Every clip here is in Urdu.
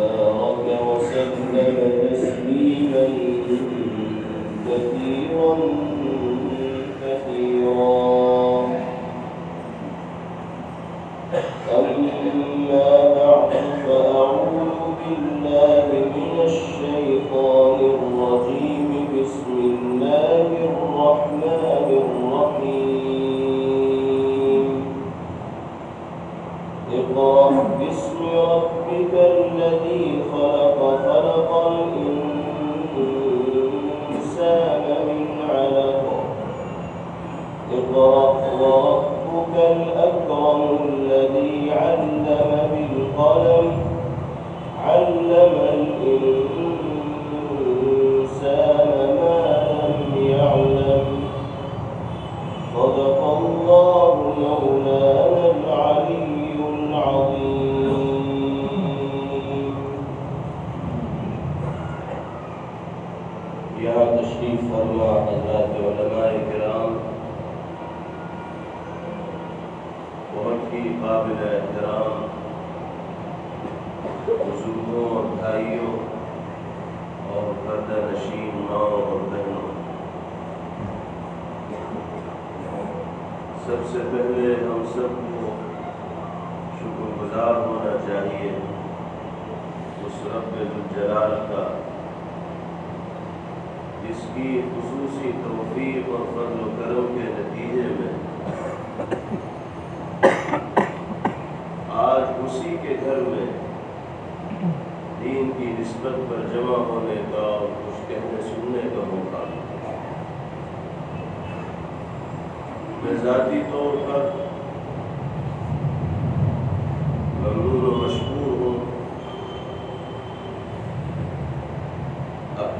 وبارك وسلم تسليما كثيرا كثيرا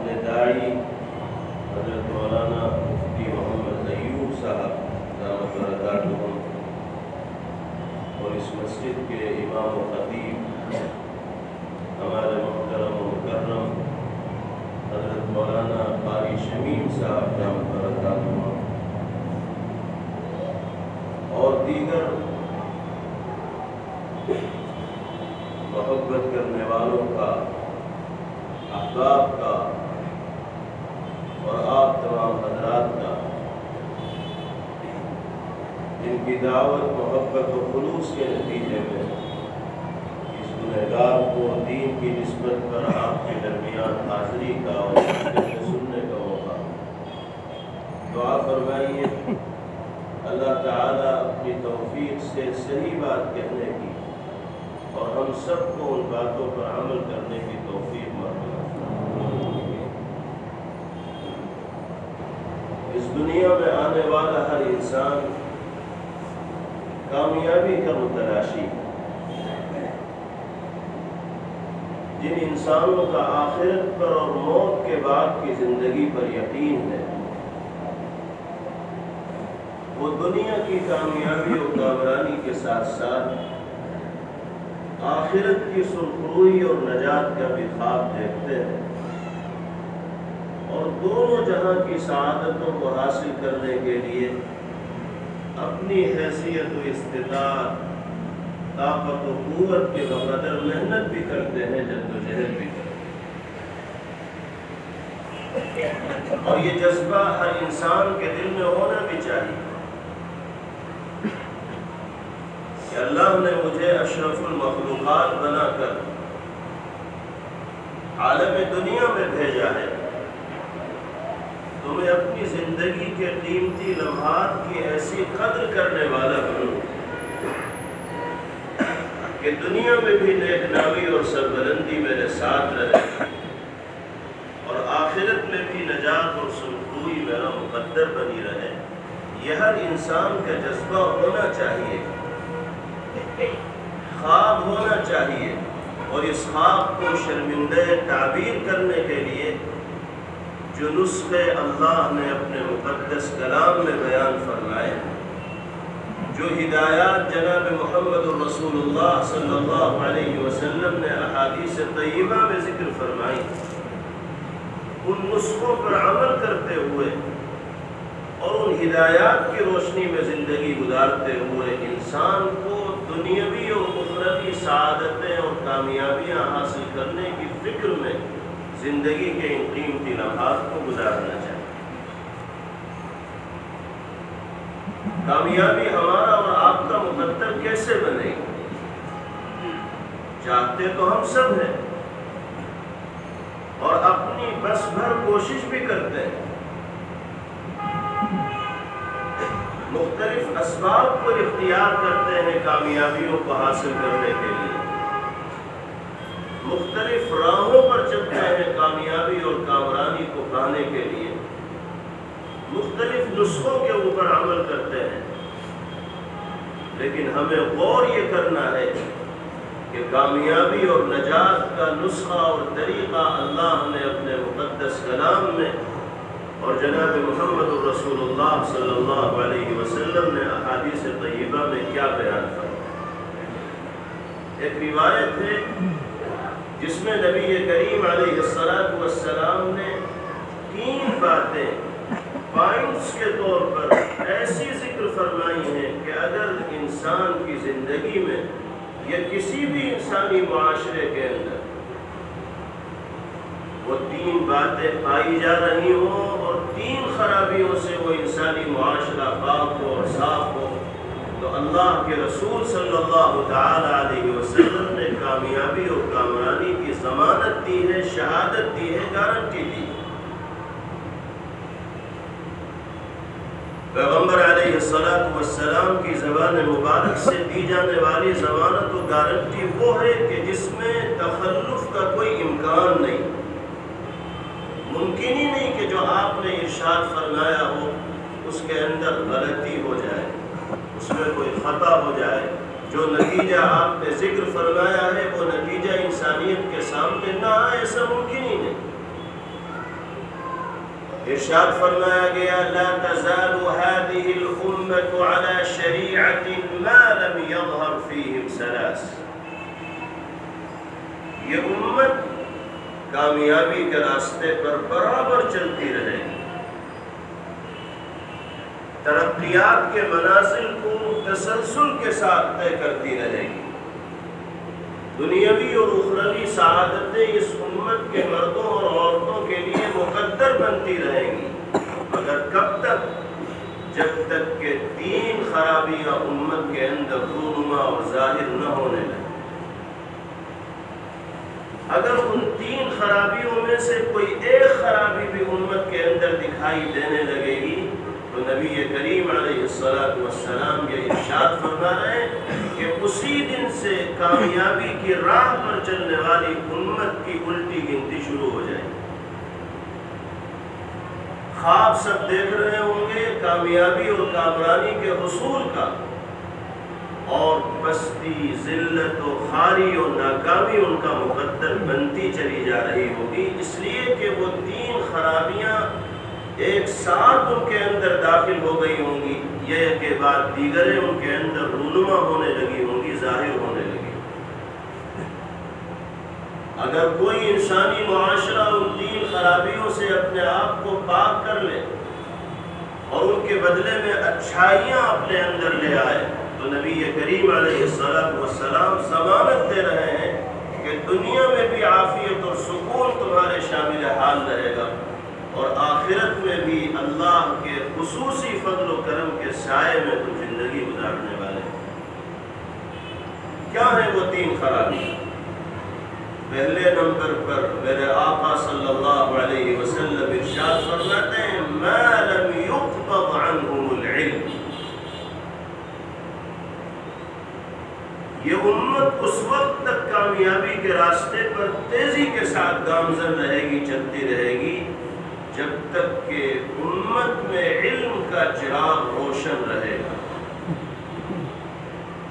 اپنے حضرت مولانا مفتی محمد ایوب صاحب دامت برکاتہم اور اس مسجد کے امام و خطیب، ہمارے محترم و مکرم حضرت مولانا قاری شمیم صاحب دامت برکاتہم اور دیگر محبت کرنے والوں کا، احباب کا اور آپ تمام حضرات کا ان کی دعوت، محبت و خلوص کے نتیجے میں۔ اس گنہگار کو دین کی نسبت پر آپ کے درمیان حاضری کا اور سننے کا موقع۔ دعا فرمائیے، اللہ تعالیٰ اپنی توفیق سے صحیح بات کہنے کی اور ہم سب کو ان باتوں پر عمل کرنے کی توفیق مرتبہ اس دنیا میں آنے والا ہر انسان کامیابی کا متلاشی۔ جن انسانوں کا آخرت پر اور موت کے بعد کی زندگی پر یقین ہے، وہ دنیا کی کامیابی اور کامرانی کے ساتھ ساتھ آخرت کی سرخروئی اور نجات کا بھی خواب دیکھتے ہیں۔ اور دونوں جہاں کی سعادتوں کو حاصل کرنے کے لیے اپنی حیثیت و استطاعت، طاقت و قوت کے بقدر محنت بھی کرتے ہیں، جد و جہد بھی کرتے ہیں۔ اور یہ جذبہ ہر انسان کے دل میں ہونا بھی چاہیے۔ کہ اللہ نے مجھے اشرف المخلوقات بنا کر عالم دنیا میں بھیجا ہے۔ میں اپنی زندگی کے قیمتی لمحات کی ایسی قدر کرنے والا بنوں کہ دنیا میں بھی نیک نامی اور سربلندی میرے ساتھ رہے اور آخرت میں بھی نجات اور سرخروئی میرا مقدر بنی رہے۔ یہ ہر انسان کا جذبہ ہونا چاہیے۔ خواب ہونا چاہیے۔ اور اس خواب کو شرمندہ تعبیر کرنے کے لیے جو نسخے اللہ نے اپنے مقدس کلام میں بیان فرمائے، جو ہدایات جناب محمد الرسول اللہ صلی اللہ علیہ وسلم نے احادیث طیبہ میں ذکر فرمائی۔ ان نسخوں پر عمل کرتے ہوئے اور ان ہدایات کی روشنی میں زندگی گزارتے ہوئے انسان کو دنیاوی اور اخروی سعادتیں اور کامیابیاں حاصل کرنے کی فکر میں زندگی کے ان قیمتی لمحات کو گزارنا چاہیے۔ کامیابی ہمارا اور آپ کا مقدر کیسے بنے؟ گی چاہتے تو ہم سب ہیں۔ اور اپنی بس بھر کوشش بھی کرتے ہیں۔ مختلف اسباب کو اختیار کرتے ہیں کامیابیوں کو حاصل کرنے کے لیے۔ مختلف راہوں پر چلتے ہیں کامیابی اور کامرانی کو پانے کے لیے۔ مختلف نسخوں کے اوپر عمل کرتے ہیں۔ لیکن ہمیں غور یہ کرنا ہے کہ کامیابی اور نجات کا نسخہ اور طریقہ اللہ نے اپنے مقدس کلام میں اور جناب محمد الرسول اللہ صلی اللہ علیہ وسلم نے احادیث طیبہ میں کیا بیان کرا ایک روایت ہے جس میں نبی کریم علیہ السلام نے تین باتیں پوائنٹس کے طور پر ایسی ذکر فرمائی ہے کہ اگر انسان کی زندگی میں یا کسی بھی انسانی معاشرے کے اندر وہ تین باتیں پائی جا رہی ہوں اور تین خرابیوں سے وہ انسانی معاشرہ پاک ہو اور صاف ہو، تو اللہ کے رسول صلی اللہ تعالی علیہ وسلم کامیابی اور کامرانی کی ضمانت دی ہے، شہادت دی ہے گارنٹی دی ہے۔ پیغمبر علیہ السلام کی زبان مبارک سے دی جانے والی ضمانت و گارنٹی وہ ہے کہ جس میں تخلف کا کوئی امکان نہیں، ممکن ہی نہیں کہ جو آپ نے ارشاد فرمایا ہو، اس کے اندر غلطی ہو جائے، اس میں کوئی خطا ہو جائے۔ جو نتیجہ آپ نے ذکر فرمایا ہے، وہ نتیجہ انسانیت کے سامنے نہ آئے ایسا ممکن ہی نہیں۔ ارشاد فرمایا گیا، لا تزال هذه الامه على شريعه ما لم يظهر فيهم ثلاث یہ امت کامیابی کے راستے پر برابر چلتی رہے۔ گی ترقیات کے منازل کو تسلسل کے ساتھ طے کرتی رہے گی۔ دنیاوی اور اخروی سعادتیں اس امت کے مردوں اور عورتوں کے لیے مقدر بنتی رہیں گی۔ مگر کب تک؟ جب تک کہ تین خرابیاں امت کے اندر رونما اور ظاہر نہ ہونے لگے۔ اگر ان تین خرابیوں میں سے کوئی ایک خرابی بھی امت کے اندر دکھائی دینے لگے گی تو نبی کریم علیہ السلام یہ ارشاد فرما رہے ہیں کہ اسی دن سے کامیابی کی راہ پر چلنے والی امت کی الٹی گنتی شروع ہو جائے خواب سب دیکھ رہے ہوں گے، کامیابی اور کامرانی کے حصول کا۔ اور بستی، ذلت و خاری اور ناکامی ان کا مقدر بنتی چلی جا رہی ہوگی، اس لیے کہ وہ تین خرابیاں ایک ساتھ ان کے اندر داخل ہو گئی ہوں گی، یہ کے بعد دیگریں ان کے اندر رونما ہونے لگی ہوں گی، ظاہر ہونے لگی۔ اگر کوئی انسانی معاشرہ ان تین خرابیوں سے اپنے آپ کو پاک کر لے اور ان کے بدلے میں اچھائیاں اپنے اندر لے آئے، تو نبی کریم علیہ السلام وسلام ضمانت دے رہے ہیں کہ دنیا میں بھی عافیت اور سکون تمہارے شامل حال رہے گا۔ اور آخرت میں بھی اللہ کے خصوصی فضل و کرم کے سائے میں تم زندگی گزارنے والے کیا ہیں وہ تین خرابی؟ پہلے نمبر پر میرے آقا صلی اللہ علیہ وسلم ارشاد فرماتے ہیں، ما لم يقبض عنهم العلم. یہ امت اس وقت تک کامیابی کے راستے پر تیزی کے ساتھ گامزن رہے گی، چلتی رہے گی۔ جب تک کہ امت میں علم کا چراغ روشن رہے گا۔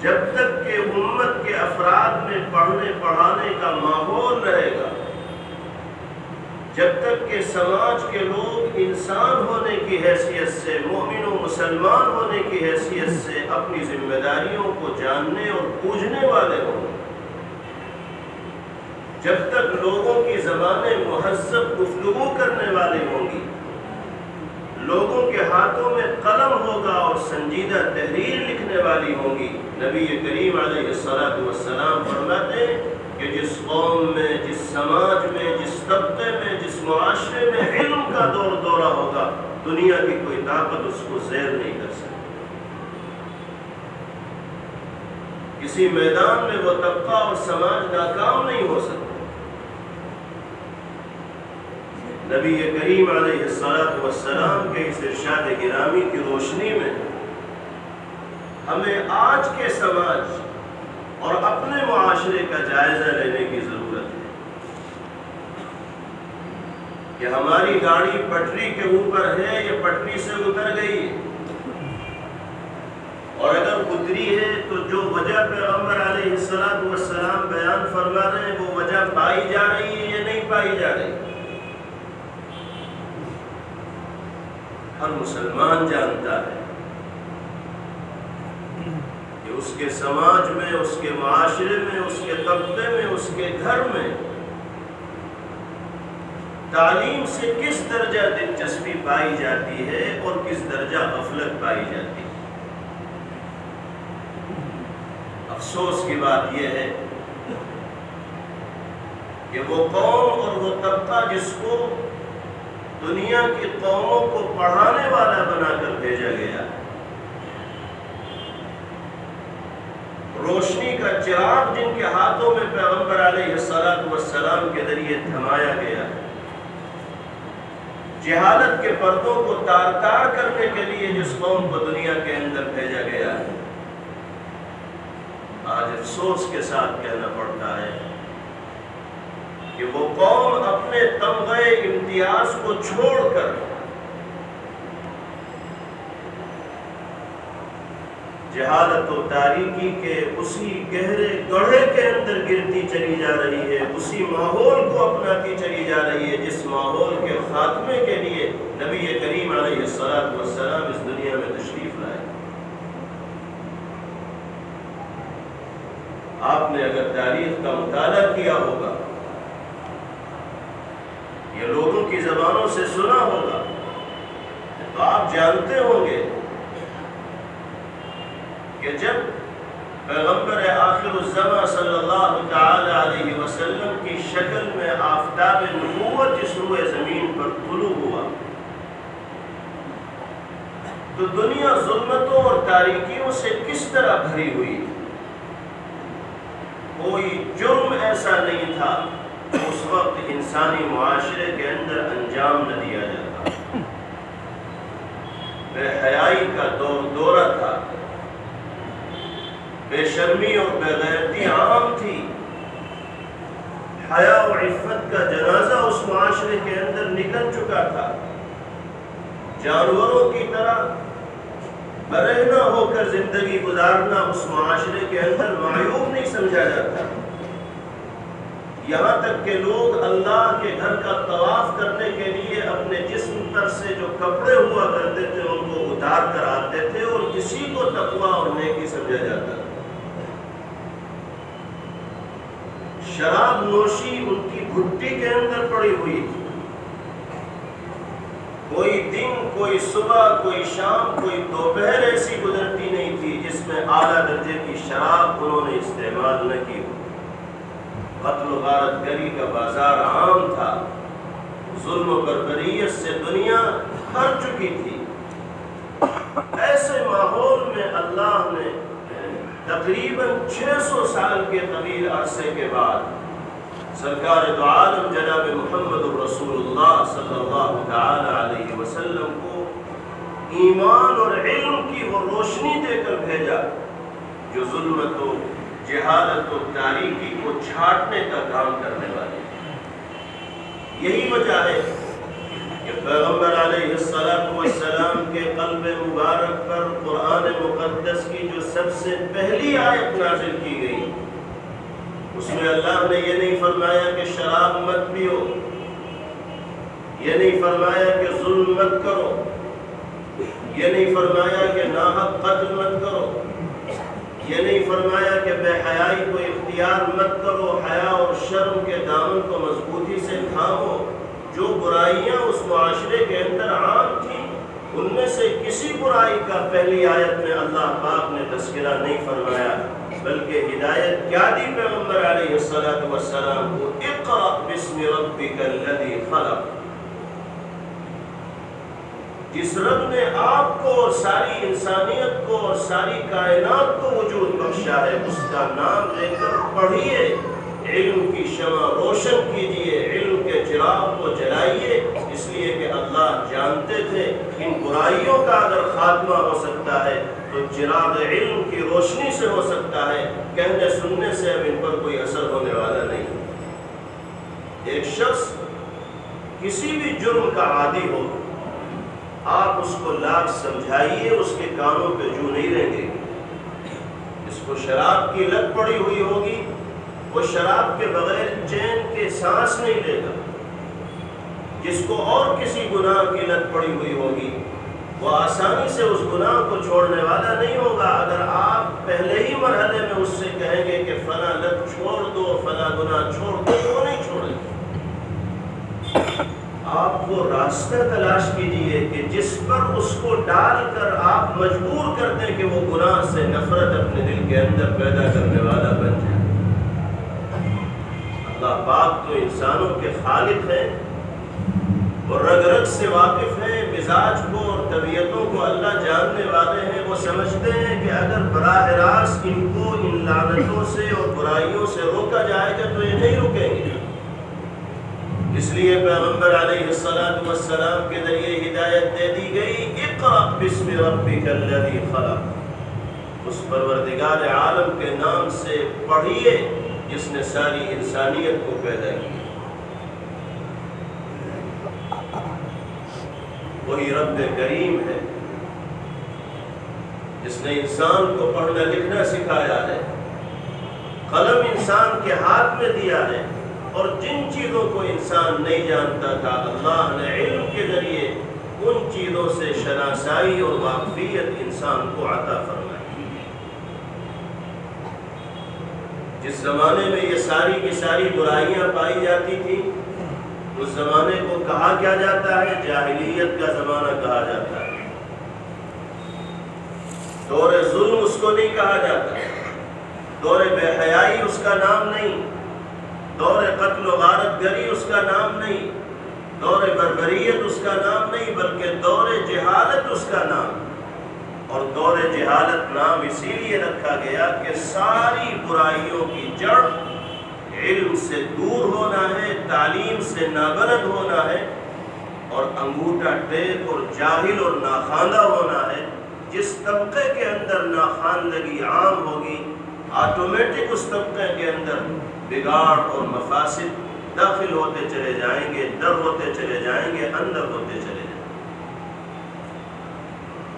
جب تک کہ امت کے افراد میں پڑھنے پڑھانے کا ماحول رہے گا، جب تک کہ سماج کے لوگ انسان ہونے کی حیثیت سے، مومن و مسلمان ہونے کی حیثیت سے اپنی ذمہ داریوں کو جاننے اور پوجنے والے ہوں۔ جب تک لوگوں کی زبانیں مہذب گفتگو کرنے والے ہوں گی لوگوں کے ہاتھوں میں قلم ہوگا اور سنجیدہ تحریر لکھنے والی ہوں گی نبی کریم علیہ السلام والسلام فرماتے ہیں کہ جس قوم میں، جس سماج میں، جس طبقے میں، جس معاشرے میں علم کا دور دورہ ہوگا، دنیا کی کوئی طاقت اس کو زیر نہیں کر سکتی۔ کسی میدان میں وہ طبقہ اور سماج ناکام نہیں ہو سکتا۔ نبی کریم علیہ السلام والسلام کے اس ارشاد گرامی کی روشنی میں ہمیں آج کے سماج اور اپنے معاشرے کا جائزہ لینے کی ضرورت ہے کہ ہماری گاڑی پٹری کے اوپر ہے یا پٹری سے اتر گئی ہے۔ اور اگر اتری ہے تو جو وجہ پیغمبر علیہ السلام والسلام بیان فرما رہے ہیں وہ وجہ پائی جا رہی ہے یا نہیں پائی جا رہی؟ ہر مسلمان جانتا ہے کہ اس کے سماج میں، اس کے معاشرے میں، اس کے طبقے میں، اس کے گھر میں تعلیم سے کس درجہ دلچسپی پائی جاتی ہے اور کس درجہ غفلت پائی جاتی ہے؟ افسوس کی بات یہ ہے کہ وہ قوم اور وہ طبقہ جس کو دنیا کی قوموں کو پڑھانے والا بنا کر بھیجا گیا۔ روشنی کا چراغ جن کے ہاتھوں میں پیغمبر علیہ السلام والسلام کے ذریعے تھمایا گیا۔ جہالت کے پردوں کو تار تار کرنے کے لیے جس قوم کو دنیا کے اندر بھیجا گیا ہے، آج افسوس کے ساتھ کہنا پڑتا ہے کہ وہ قوم اپنے تمغے امتیاز کو چھوڑ کر جہالت و تاریکی کے اسی گہرے گڑھے کے اندر گرتی چلی جا رہی ہے، اسی ماحول کو اپناتی چلی جا رہی ہے، جس ماحول کے خاتمے کے لیے نبی کریم علیہ السلام والسلام اس دنیا میں تشریف لائے۔ آپ نے اگر تاریخ کا مطالعہ کیا ہوگا یا لوگوں کی زبانوں سے سنا ہوگا تو آپ جانتے ہوں گے کہ جب پیغمبر آخر الزمہ صلی اللہ تعالی علیہ وسلم کی شکل میں آفتاب نبوت اس روئے زمین پر طلوع ہوا، تو دنیا ظلمتوں اور تاریکیوں سے کس طرح بھری ہوئی؟ کوئی جرم ایسا نہیں تھا اس انسانی معاشرے کے اندر انجام نہ دیا جاتا۔ بے حیائی کا دور دورہ تھا۔ بے شرمی اور بے غیرتی عام تھی۔ حیا و عفت کا جنازہ اس معاشرے کے اندر نکل چکا تھا۔ جانوروں کی طرح برہنا ہو کر زندگی گزارنا اس معاشرے کے اندر معیوب نہیں سمجھا جاتا۔ یہاں تک کہ لوگ اللہ کے گھر کا طواف کرنے کے لیے اپنے جسم پر سے جو کپڑے ہوا کرتے تھے ان کو اتار کر آتے تھے اور کسی کو تقوی اور نیکی سمجھا جاتا تھا۔ شراب نوشی ان کی گھٹی کے اندر پڑی ہوئی تھی۔ کوئی دن، کوئی صبح، کوئی شام، کوئی دوپہر ایسی گزرتی نہیں تھی جس میں اعلیٰ درجے کی شراب انہوں نے استعمال نہ کی ہو۔ قتل و غارت گری کا بازار عام تھا۔ ظلم و بربریت سے دنیا بھر چکی تھی۔ ایسے ماحول میں اللہ نے تقریباً چھ سو سال کے طویل عرصے کے بعد سرکار دو عالم جناب محمد رسول اللہ صلی اللہ تعالی علیہ وسلم کو ایمان اور علم کی وہ روشنی دے کر بھیجا، جو ظلمت و جہالت و تاریکی کو چھاٹنے کا کام کرنے والے یہی وجہ ہے کہ پیغمبر علیہ السلام کے قلب مبارک پر قرآن مقدس کی جو سب سے پہلی آیت نازل کی گئی، اس میں اللہ نے یہ نہیں فرمایا کہ شراب مت پیو، یہ نہیں فرمایا کہ ظلم مت کرو، یہ نہیں فرمایا کہ ناحق قتل مت کرو۔ یہ نہیں فرمایا کہ بے حیائی کو اختیار مت کرو، حیا اور شرم کے دامن کو مضبوطی سے تھامو۔ جو برائیاں اس معاشرے کے اندر عام تھیں، ان میں سے کسی برائی کا پہلی آیت میں اللہ پاک نے تذکرہ نہیں فرمایا، بلکہ ہدایت کیا دی پیغمبر علیہ الصلوۃ والسلام کو؟ اقرا بسم ربک الذی خلق۔ جس رب نے آپ کو اور ساری انسانیت کو اور ساری کائنات کو وجود بخشا ہے، اس کا نام لے کر پڑھیے، علم کی شمع روشن کیجیے علم کے چراغ کو جلائیے۔ اس لیے کہ اللہ جانتے تھے، ان برائیوں کا اگر خاتمہ ہو سکتا ہے، تو چراغ علم کی روشنی سے ہو سکتا ہے۔ کہنے سننے سے اب ان پر کوئی اثر ہونے والا نہیں۔ ایک شخص کسی بھی جرم کا عادی ہو آپ اس کو لاکھ سمجھائیے، اس کے کانوں پہ جو نہیں رہیں گے۔ اس کو شراب کی لت پڑی ہوئی ہوگی، وہ شراب کے بغیر چین کے سانس نہیں لے گا۔ جس کو اور کسی گناہ کی لت پڑی ہوئی ہوگی، وہ آسانی سے اس گناہ کو چھوڑنے والا نہیں ہوگا۔ اگر آپ پہلے ہی مرحلے میں اس سے کہیں گے کہ فلاں لت چھوڑ دو، فلاں گناہ چھوڑ دو تو وہ نہیں چھوڑے گا آپ وہ راستہ تلاش کیجیے کہ جس پر اس کو ڈال کر آپ مجبور کر دیں کہ وہ گناہ سے نفرت اپنے دل کے اندر پیدا کرنے والا بن جائے۔ اللہ پاک تو انسانوں کے خالق ہیں وہ رگ رگ سے واقف ہیں، مزاج کو اور طبیعتوں کو اللہ جاننے والے ہیں۔ وہ سمجھتے ہیں کہ اگر براہ راست ان کو ان لعنتوں سے اور برائیوں سے روکا جائے گا تو یہ نہیں رکیں گے۔ اس لیے پیغمبر علیہ الصلوۃ والسلام کے ذریعے ہدایت دے دی گئی اقرا بسم ربک الذی خلق۔ اس پروردگار عالم کے نام سے پڑھیے، جس نے ساری انسانیت کو پیدا کیا وہی رب کریم ہے، جس نے انسان کو پڑھنا لکھنا سکھایا ہے، قلم انسان کے ہاتھ میں دیا ہے۔ اور جن چیزوں کو انسان نہیں جانتا تھا، اللہ نے علم کے ذریعے ان چیزوں سے شناسائی اور واقفیت انسان کو عطا فرمائی۔ جس زمانے میں یہ ساری کی ساری برائیاں پائی جاتی تھی اس زمانے کو کہا کیا جاتا ہے؟ جاہلیت کا زمانہ کہا جاتا ہے۔ دور ظلم اس کو نہیں کہا جاتا۔ دور بے حیائی اس کا نام نہیں۔ دور قتل و غارت گری اس کا نام نہیں، دور بربریت اس کا نام نہیں، بلکہ دور جہالت اس کا نام۔ اور دور جہالت نام اسی لیے رکھا گیا کہ ساری برائیوں کی جڑ علم سے دور ہونا ہے، تعلیم سے نابرد ہونا ہے، اور انگوٹھا ٹیک اور جاہل اور ناخواندہ ہونا ہے۔ جس طبقے کے اندر ناخواندگی عام ہوگی، آٹومیٹک اس طبقے کے اندر بگاڑ اور مفاسد داخل ہوتے چلے جائیں گے، در ہوتے چلے جائیں گے، اندر ہوتے چلے جائیں گے۔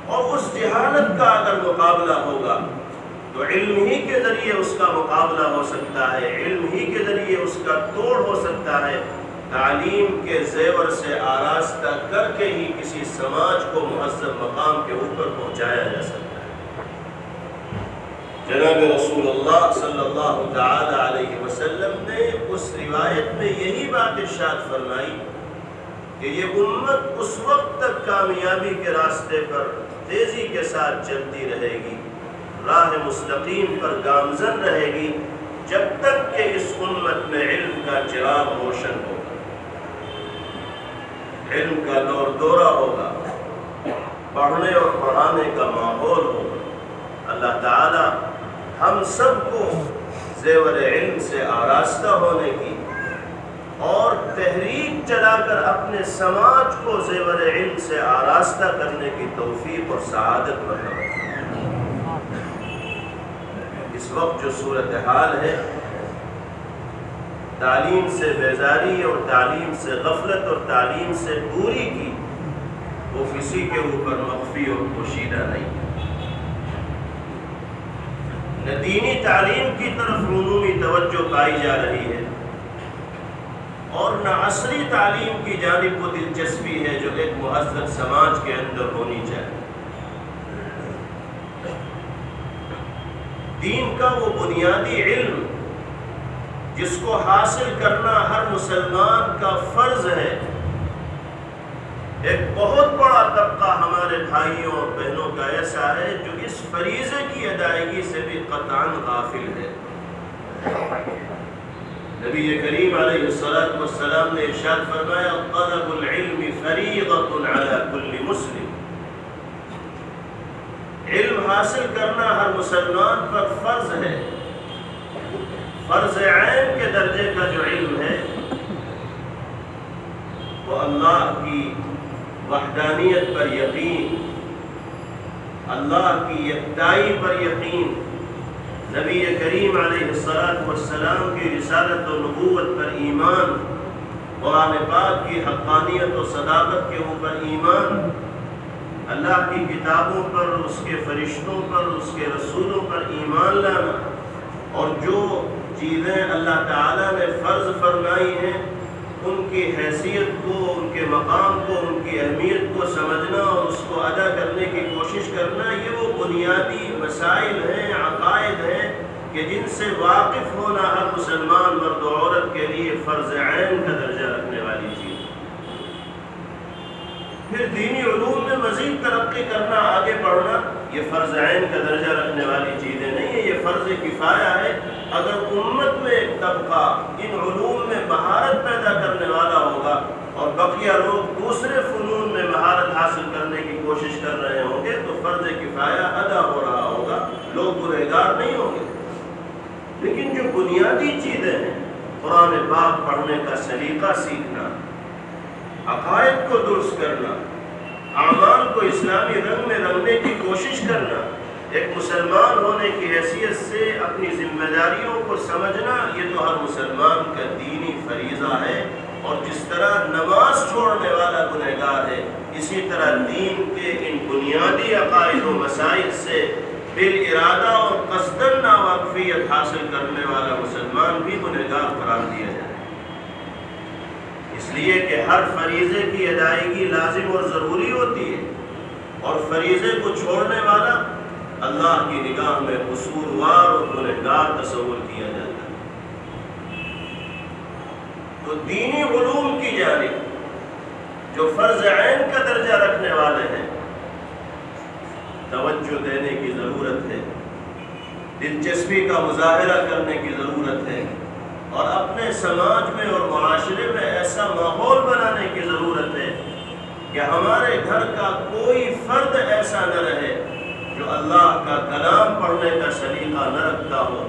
اور اس جہالت کا اگر مقابلہ ہوگا، تو علم ہی کے ذریعے اس کا مقابلہ ہو سکتا ہے، علم ہی کے ذریعے اس کا توڑ ہو سکتا ہے۔ تعلیم کے زیور سے آراستہ کر کے ہی کسی سماج کو مہذب مقام کے اوپر پہنچایا جا سکتا ہے۔ جناب رسول اللہ صلی اللہ تعالی علیہ وسلم نے اس روایت میں یہی بات ارشاد فرمائی کہ یہ امت اس وقت تک کامیابی کے راستے پر تیزی کے ساتھ چلتی رہے گی، راہ مستقیم پر گامزن رہے گی، جب تک کہ اس امت میں علم کا چراغ روشن ہوگا۔ علم کا دور دورہ ہوگا، پڑھنے اور پڑھانے کا ماحول ہوگا۔ اللہ تعالی ہم سب کو زیور علم سے آراستہ ہونے کی اور تحریک چلا کر اپنے سماج کو زیور علم سے آراستہ کرنے کی توفیق اور سعادت بنا اس وقت جو صورتحال ہے، تعلیم سے بیزاری اور تعلیم سے غفلت اور تعلیم سے دوری کی، وہ کسی کے اوپر مخفی اور پوشیدہ نہیں۔ نہ دینی تعلیم کی طرف عمومی توجہ پائی جا رہی ہے اور نہ عصری تعلیم کی جانب وہ دلچسپی ہے جو ایک مہذب سماج کے اندر ہونی چاہیے۔ دین کا وہ بنیادی علم جس کو حاصل کرنا ہر مسلمان کا فرض ہے ایک بہت بڑا طبقہ ہمارے بھائیوں اور بہنوں کا ایسا ہے جو اس فریضے کی ادائیگی سے بھی قطعا غافل ہے۔ نبی کریم علیہ الصلوۃ والسلام نے ارشاد فرمایا، طلب العلم فریضۃ علی کل مسلم. علم حاصل کرنا ہر مسلمان پر فرض ہے۔ فرض عین کے درجے کا جو علم ہے، وہ اللہ کی وحدانیت پر یقین، اللہ کی یکتائی پر یقین، نبی کریم علیہ الصلاۃ والسلام کی رسالت و نبوت پر ایمان، قرآن پاک کی حقانیت و صداقت کے اوپر ایمان، اللہ کی کتابوں پر، اس کے فرشتوں پر، اس کے رسولوں پر ایمان لانا، اور جو چیزیں اللہ تعالیٰ نے فرض فرمائی ہیں ان کی حیثیت کو، ان کے مقام کو، ان کی اہمیت کو سمجھنا اور اس کو ادا کرنے کی کوشش کرنا، یہ وہ بنیادی مسائل ہیں، عقائد ہیں کہ جن سے واقف ہونا ہر مسلمان مرد و عورت کے لیے فرض عین کا درجہ رکھنے والی چیز پھر دینی علوم میں مزید ترقی کرنا، آگے بڑھنا، یہ فرض عین کا درجہ رکھنے والی چیزیں نہیں ہیں، یہ فرض کفایہ ہے۔ اگر امت میں ایک طبقہ ان علوم میں مہارت پیدا کرنے والا ہوگا اور بقیہ لوگ دوسرے فنون میں مہارت حاصل کرنے کی کوشش کر رہے ہوں گے، تو فرض کفایہ ادا ہو رہا ہوگا۔ لوگ گنہگار نہیں ہوں گے۔ لیکن جو بنیادی چیزیں ہیں، قرآن پاک پڑھنے کا سلیقہ سیکھنا، عقائد کو درست کرنا، اعمال کو اسلامی رنگ میں رنگنے کی کوشش کرنا ایک مسلمان ہونے کی حیثیت سے اپنی ذمہ داریوں کو سمجھنا یہ تو ہر مسلمان کا دینی فریضہ ہے اور جس طرح نماز چھوڑنے والا گنہگار ہے، اسی طرح دین کے ان بنیادی عقائد و مسائل سے بال ارادہ اور قصدن ناواقفیت حاصل کرنے والا مسلمان بھی گنہگار قرار دیا جائے۔ اس لیے کہ ہر فریضے کی ادائیگی لازم اور ضروری ہوتی ہے اور فریضے کو چھوڑنے والا اللہ کی نگاہ میں قصوروار اور گنہگار تصور کیا جاتا ہے۔ تو دینی علوم کی جانب جو فرض عین کا درجہ رکھنے والے ہیں، توجہ دینے کی ضرورت ہے، دلچسپی کا مظاہرہ کرنے کی ضرورت ہے، اور اپنے سماج میں اور معاشرے میں ایسا ماحول بنانے کی ضرورت ہے کہ ہمارے گھر کا کوئی فرد ایسا نہ رہے۔ جو اللہ کا کلام پڑھنے کا سلیقہ نہ رکھتا ہو،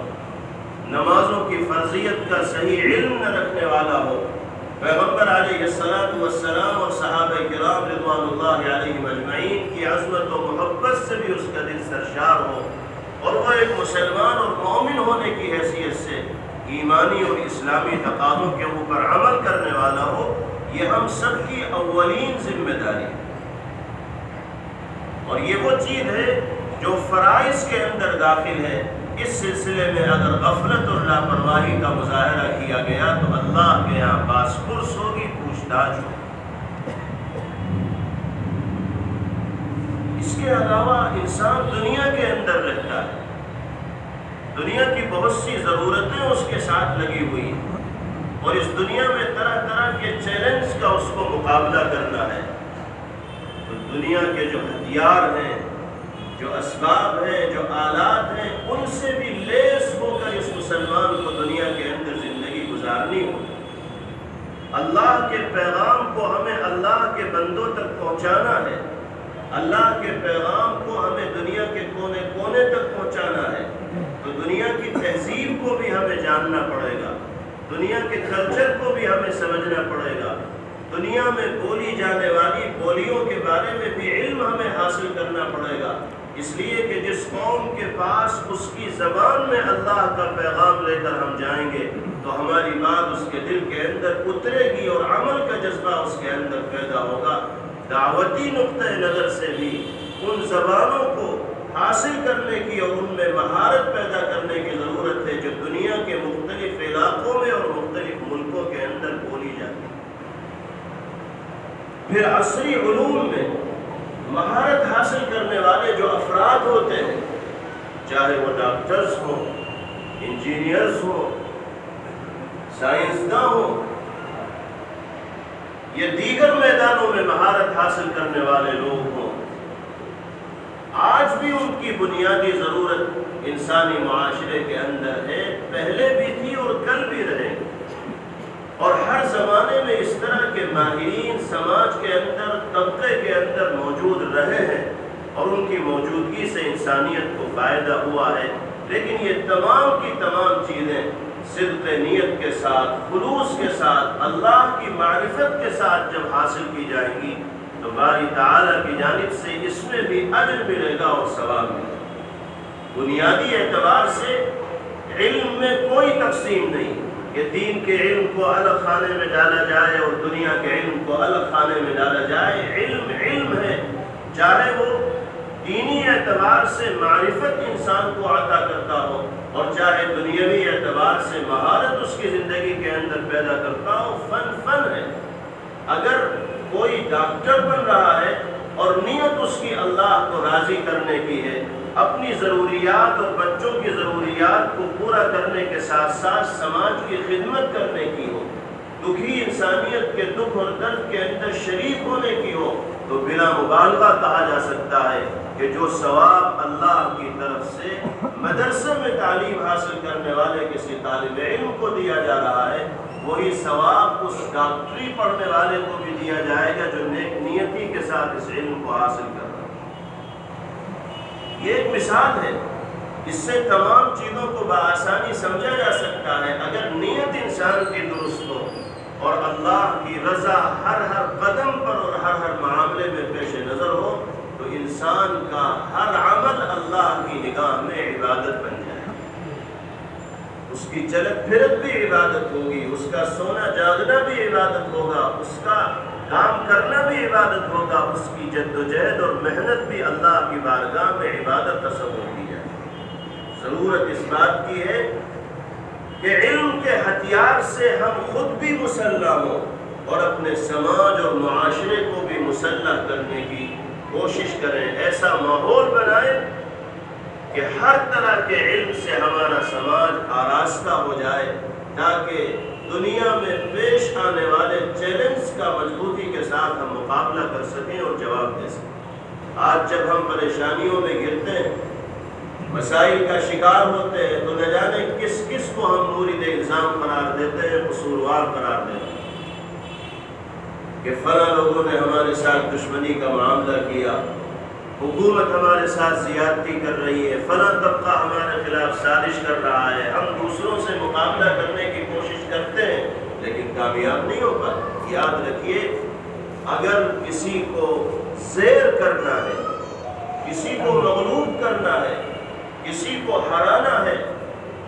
نمازوں کی فرضیت کا صحیح علم نہ رکھنے والا ہو، پیغمبر علیہ السلام والسلام اور صحابہ کرام رضوان اللہ علیہ مجمعین کی عظمت و محبت سے بھی اس کا دل سرشار ہو۔ اور وہ ایک مسلمان اور مومن ہونے کی حیثیت سے ایمانی اور اسلامی تقاضوں کے اوپر عمل کرنے والا ہو، یہ ہم سب کی اولین ذمہ داری ہے۔ اور یہ وہ چیز ہے جو فرائض کے اندر داخل ہے، اس سلسلے میں اگر غفلت اور لاپرواہی کا مظاہرہ کیا گیا تو اللہ کے یہاں باس پرس ہوگی، پوچھ تاچھ ہوگی۔ اس کے علاوہ انسان دنیا کے اندر رہتا ہے۔ دنیا کی بہت سی ضرورتیں اس کے ساتھ لگی ہوئی ہیں۔ اور اس دنیا میں طرح طرح کے چیلنج کا اس کو مقابلہ کرنا ہے۔ تو دنیا کے جو ہتھیار ہیں جو اسباب ہیں، جو آلات ہیں، ان سے بھی لیس ہو کر اس مسلمان کو دنیا کے اندر زندگی گزارنی ہو۔ اللہ کے پیغام کو ہمیں اللہ کے بندوں تک پہنچانا ہے۔ اللہ کے پیغام کو ہمیں دنیا کے کونے کونے تک پہنچانا ہے۔ تو دنیا کی تہذیب کو بھی ہمیں جاننا پڑے گا۔ دنیا کے کلچر کو بھی ہمیں سمجھنا پڑے گا۔ دنیا میں بولی جانے والی بولیوں کے بارے میں بھی علم ہمیں حاصل کرنا پڑے گا۔ اس لیے کہ جس قوم کے پاس اس کی زبان میں اللہ کا پیغام لے کر ہم جائیں گے، تو ہماری بات اس کے دل کے اندر اترے گی اور عمل کا جذبہ اس کے اندر پیدا ہوگا۔ دعوتی نقطۂ نظر سے بھی ان زبانوں کو حاصل کرنے کی اور ان میں مہارت پیدا کرنے کی ضرورت ہے جو دنیا کے مختلف علاقوں میں اور مختلف ملکوں کے اندر بولی جاتی ہے۔ پھر عصری علوم میں مہارت حاصل کرنے والے جو افراد ہوتے ہیں، چاہے وہ ڈاکٹرز ہوں، انجینئرز ہوں، سائنسداں ہوں، یہ دیگر میدانوں میں مہارت حاصل کرنے والے لوگ ہوں، آج بھی ان کی بنیادی ضرورت انسانی معاشرے کے اندر ہے، پہلے بھی تھی اور کل بھی رہے اور ہر زمانے میں اس طرح کے ماہرین سماج کے اندر، طبقے کے اندر موجود رہے ہیں اور ان کی موجودگی سے انسانیت کو فائدہ ہوا ہے۔ لیکن یہ تمام کی تمام چیزیں صدق نیت کے ساتھ، خلوص کے ساتھ، اللہ کی معرفت کے ساتھ جب حاصل کی جائیں گی، تو باری تعالیٰ کی جانب سے اس میں بھی عجر ملے گا اور ثواب ملے گا۔ بنیادی اعتبار سے علم میں کوئی تقسیم نہیں۔ کہ دین کے علم کو الگ خانے میں ڈالا جائے اور دنیا کے علم کو الگ خانے میں ڈالا جائے، علم علم ہے۔ چاہے وہ دینی اعتبار سے معرفت انسان کو عطا کرتا ہو اور چاہے دنیاوی اعتبار سے مہارت اس کی زندگی کے اندر پیدا کرتا ہو، فن فن ہے۔ اگر کوئی ڈاکٹر بن رہا ہے اور نیت اس کی اللہ کو راضی کرنے کی ہے اپنی ضروریات اور بچوں کی ضروریات کو پورا کرنے کے ساتھ ساتھ سماج کی خدمت کرنے کی ہو، دکھی انسانیت کے دکھ اور درد کے اندر شریک ہونے کی ہو، تو بلا مبالغہ کہا جا سکتا ہے کہ جو ثواب اللہ کی طرف سے مدرسے میں تعلیم حاصل کرنے والے کسی طالب علم کو دیا جا رہا ہے، وہی ثواب اس ڈاکٹری پڑھنے والے کو بھی دیا جائے گا جو نیک نیتی کے ساتھ اس علم کو حاصل کر رہا ہے۔ یہ ایک مثال ہے۔ اس سے تمام چیزوں کو بآسانی سمجھا جا سکتا ہے۔ اگر نیت انسان کی درست ہو اور اللہ کی رضا ہر ہر قدم پر اور ہر ہر معاملے میں پیش نظر ہو، تو انسان کا ہر عمل اللہ کی نگاہ میں عبادت بن جائے۔ اس کی چلت پھرت بھی عبادت ہوگی، اس کا سونا جاگنا بھی عبادت ہوگا، اس کا کام کرنا بھی عبادت ہوگا، اس کی جد و جہد اور محنت بھی اللہ کی بارگاہ میں عبادت تصور کی جائے ضرورت اس بات کی ہے کہ علم کے ہتھیار سے ہم خود بھی مسلح ہوں اور اپنے سماج اور معاشرے کو بھی مسلح کرنے کی کوشش کریں۔ ایسا ماحول بنائیں کہ ہر طرح کے علم سے ہمارا سماج آراستہ ہو جائے تاکہ دنیا میں پیش آنے والے چیلنج کا مضبوطی کے ساتھ ہم مقابلہ کر سکیں اور جواب دے سکیں۔ آج جب ہم پریشانیوں میں گرتے ہیں، مسائل کا شکار ہوتے ہیں، تو نہ جانے کس کس کو ہم مورد الزام قرار دیتے ہیں، قصوروار قرار دیتے ہیں۔ کہ فلاں لوگوں نے ہمارے ساتھ دشمنی کا معاملہ کیا حکومت ہمارے ساتھ زیادتی کر رہی ہے، فلاں طبقہ ہمارے خلاف سازش کر رہا ہے۔ ہم دوسروں سے مقابلہ کرنے کی کوشش کرتے ہیں، لیکن کامیاب نہیں ہو پاتے یاد رکھیے، اگر کسی کو زیر کرنا ہے، کسی کو مغلوب کرنا ہے، کسی کو ہرانا ہے،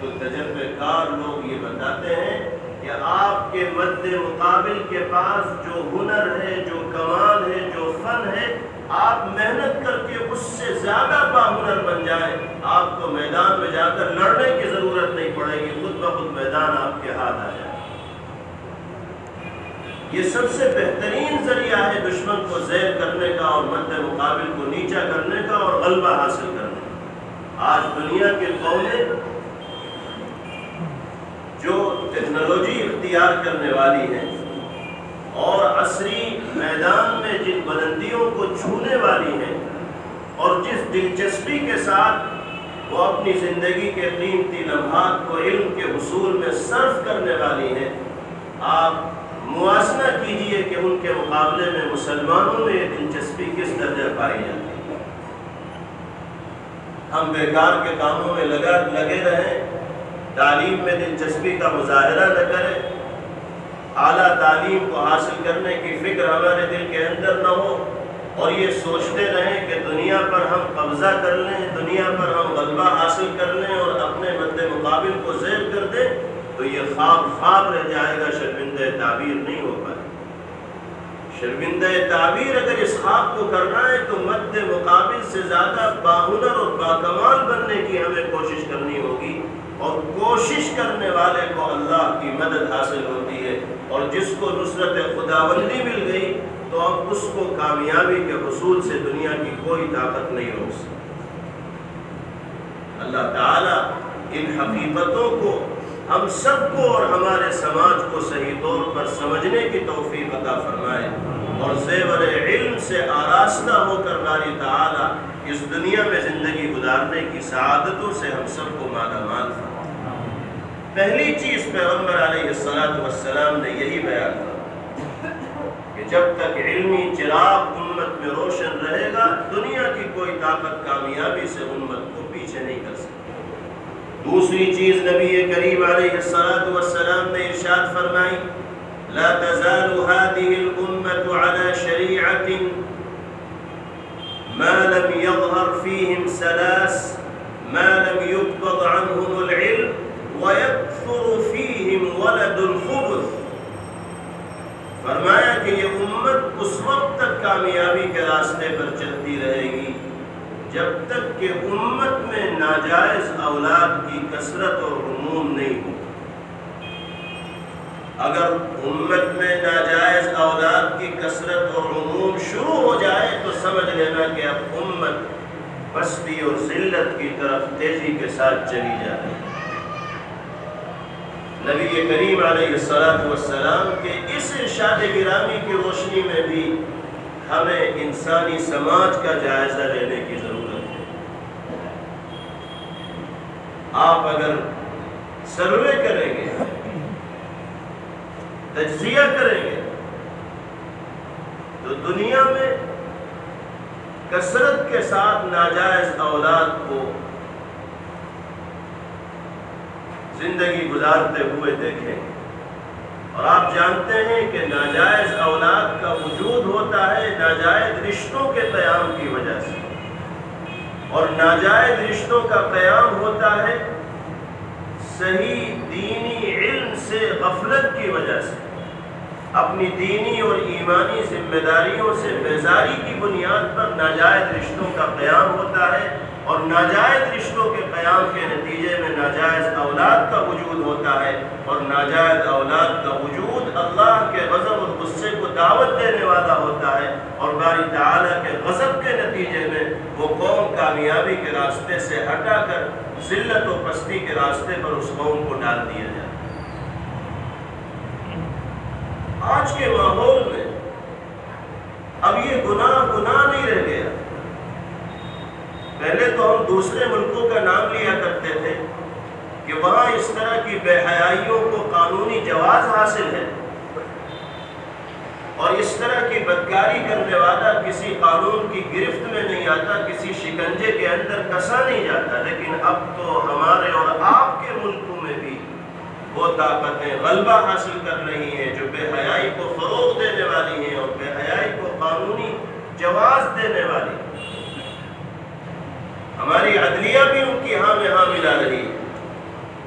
تو تجربے کار لوگ یہ بتاتے ہیں کہ آپ کے مد مقابل کے پاس جو ہنر ہے، جو کمال ہے، جو فن ہے آپ محنت کر کے اس سے زیادہ باہنر بن جائیں، آپ کو میدان میں جا کر لڑنے کی ضرورت نہیں پڑے گی، خود بخود میدان آپ کے ہاتھ آ جائے۔ یہ سب سے بہترین ذریعہ ہے دشمن کو زیر کرنے کا اور مد مقابل کو نیچا کرنے کا اور غلبہ حاصل کرنے کا۔ آج دنیا کے قومیں جو ٹیکنالوجی اختیار کرنے والی ہیں اور عصری میدان میں جن بلندیوں کو چھونے والی ہیں اور جس دلچسپی کے ساتھ وہ اپنی زندگی کے قیمتی لمحات کو علم کے حصول میں صرف کرنے والی ہیں آپ موازنہ کیجیے کہ ان کے مقابلے میں مسلمانوں میں یہ دلچسپی کس درجہ پائی جاتی ہے۔ ہم بیکار کے کاموں میں لگا لگے رہیں، تعلیم میں دلچسپی کا مظاہرہ نہ کریں اعلیٰ تعلیم کو حاصل کرنے کی فکر ہمارے دل کے اندر نہ ہو اور یہ سوچتے رہیں کہ دنیا پر ہم قبضہ کر لیں، دنیا پر ہم غلبہ حاصل کر لیں اور اپنے مد مقابل کو زیر کر دیں، تو یہ خواب خواب رہ جائے گا، شرمندہ تعبیر نہیں ہو پائے۔ شرمندہ تعبیر اگر اس خواب کو کرنا ہے تو مد مقابل سے زیادہ باہنر اور باکمال بننے کی ہمیں کوشش کرنی ہوگی۔ اور کوشش کرنے والے کو اللہ کی مدد حاصل ہوتی ہے۔ اور جس کو نصرت خداوندی مل گئی، تو اب اس کو کامیابی کے حصول سے دنیا کی کوئی طاقت نہیں روک سکتی۔ اللہ تعالیٰ ان حقیقتوں کو ہم سب کو اور ہمارے سماج کو صحیح طور پر سمجھنے سمجھنے کی توفیق عطا فرمائے۔ اور زیور علم سے آراستہ ہو کر باری تعالیٰ اس دنیا میں زندگی گزارنے کی سعادتوں سے ہم سب کو مالا مال فرمائے۔ پہلی چیز پیغمبر علیہ السلام والسلام نے یہی بیان کر کہ جب تک علمی چراغ امت میں روشن رہے گا، دنیا کی کوئی طاقت کامیابی سے امت کو پیچھے نہیں کر سکتی دوسری چیز نبی کریم علیہ السلام والسلام نے ارشاد فرمائی، لا تزال هذه الأمة على شريعة ما لم يظهر فيهم سلاس ما لم يقبض عنهم العلم ويكثر فيهم ولد الخبث۔ فرمایا کہ یہ امت اس وقت تک کامیابی کے راستے پر چلتی رہے گی، جب تک کہ امت میں ناجائز اولاد کی کثرت اور عموم نہیں ہو۔ اگر امت میں ناجائز اولاد کی کثرت اور عموم شروع ہو جائے تو سمجھ لینا کہ اب امت بستی اور ذلت کی طرف تیزی کے ساتھ چلی جا رہی ہے۔ نبی کریم علیہ السلام والسلام کے اس ارشاد گرامی کی روشنی میں بھی ہمیں انسانی سماج کا جائزہ لینے کی ضرورت ہے۔ آپ اگر سروے کریں گے، تجزیہ کریں گے، تو دنیا میں کثرت کے ساتھ ناجائز اولاد کو زندگی گزارتے ہوئے دیکھیں۔ اور آپ جانتے ہیں کہ ناجائز اولاد کا وجود ہوتا ہے ناجائز رشتوں کے قیام کی وجہ سے۔ اور ناجائز رشتوں کا قیام ہوتا ہے صحیح دینی علم سے غفلت کی وجہ سے۔ اپنی دینی اور ایمانی ذمہ داریوں سے بیزاری کی بنیاد پر ناجائز رشتوں کا قیام ہوتا ہے۔ اور ناجائز رشتوں کے قیام کے نتیجے میں ناجائز اولاد کا وجود ہوتا ہے اور ناجائز اولاد کا وجود اللہ کے غضب اور غصے کو دعوت دینے والا ہوتا ہے اور باری تعالیٰ کے غضب کے نتیجے میں وہ قوم کامیابی کے راستے سے ہٹا کر ذلت و پستی کے راستے پر اس قوم کو ڈال دیا جائے آج کے ماحول میں اب یہ گناہ گناہ نہیں رہ گیا۔ پہلے تو ہم دوسرے ملکوں کا نام لیا کرتے تھے کہ وہاں اس طرح کی بے حیائیوں کو قانونی جواز حاصل ہے اور اس طرح کی بدکاری کرنے والا کسی قانون کی گرفت میں نہیں آتا، کسی شکنجے کے اندر کسا نہیں جاتا۔ لیکن اب تو ہمارے اور آپ کے ملکوں میں بھی وہ طاقتیں غلبہ حاصل کر رہی ہیں، جو بے حیائی کو فروغ دینے والی ہیں اور بے حیائی کو قانونی جواز دینے والی ہیں۔ ہماری عدلیہ بھی ان کی ہاں میں ہاں ملا رہی ہے۔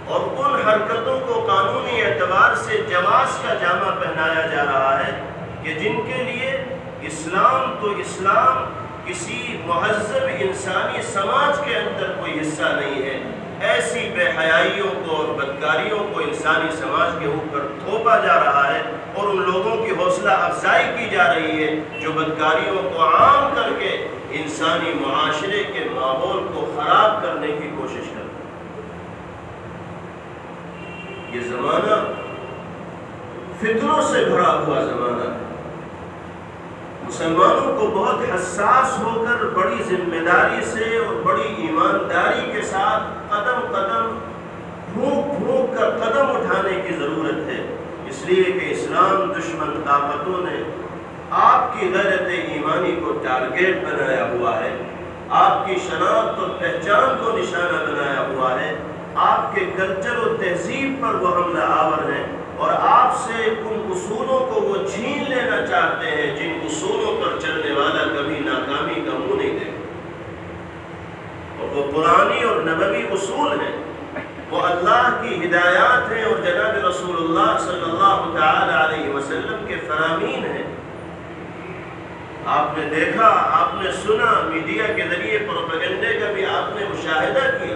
اور ان حرکتوں کو قانونی اعتبار سے جواز کا جامع پہنایا جا رہا ہے کہ جن کے لیے اسلام تو اسلام، کسی مہذب انسانی سماج کے اندر کوئی حصہ نہیں ہے۔ ایسی بے حیائیوں کو اور بدکاریوں کو انسانی سماج کے اوپر تھوپا جا رہا ہے اور ان لوگوں کی حوصلہ افزائی کی جا رہی ہے جو بدکاریوں کو عام کر کے انسانی معاشرے کے ماحول کو خراب کرنے کی کوشش کرتے یہ زمانہ فطروں سے بھرا ہوا زمانہ ہے۔ مسلمانوں کو بہت حساس ہو کر بڑی ذمہ داری سے اور بڑی ایمانداری کے ساتھ قدم قدم پھونک پھونک کر قدم اٹھانے کی ضرورت ہے۔ اس لیے کہ اسلام دشمن طاقتوں نے آپ کی غیرت ایمانی کو ٹارگیٹ بنایا ہوا ہے، آپ کی شناخت اور پہچان کو نشانہ بنایا ہوا ہے۔ آپ کے کلچر و تہذیب پر وہ حملہ آور ہیں اور آپ سے ان اصولوں کو وہ چھین لینا چاہتے ہیں جن اصولوں پر چلنے والا کبھی ناکامی کا منہ نہیں دے اور وہ پرانی اور نبوی اصول ہیں۔ وہ اللہ کی ہدایات ہیں اور جناب رسول اللہ صلی اللہ تعالی علیہ وسلم کے فرامین ہیں۔ آپ نے دیکھا، آپ نے سنا میڈیا کے ذریعے پروپیگنڈے کا بھی آپ نے مشاہدہ کیا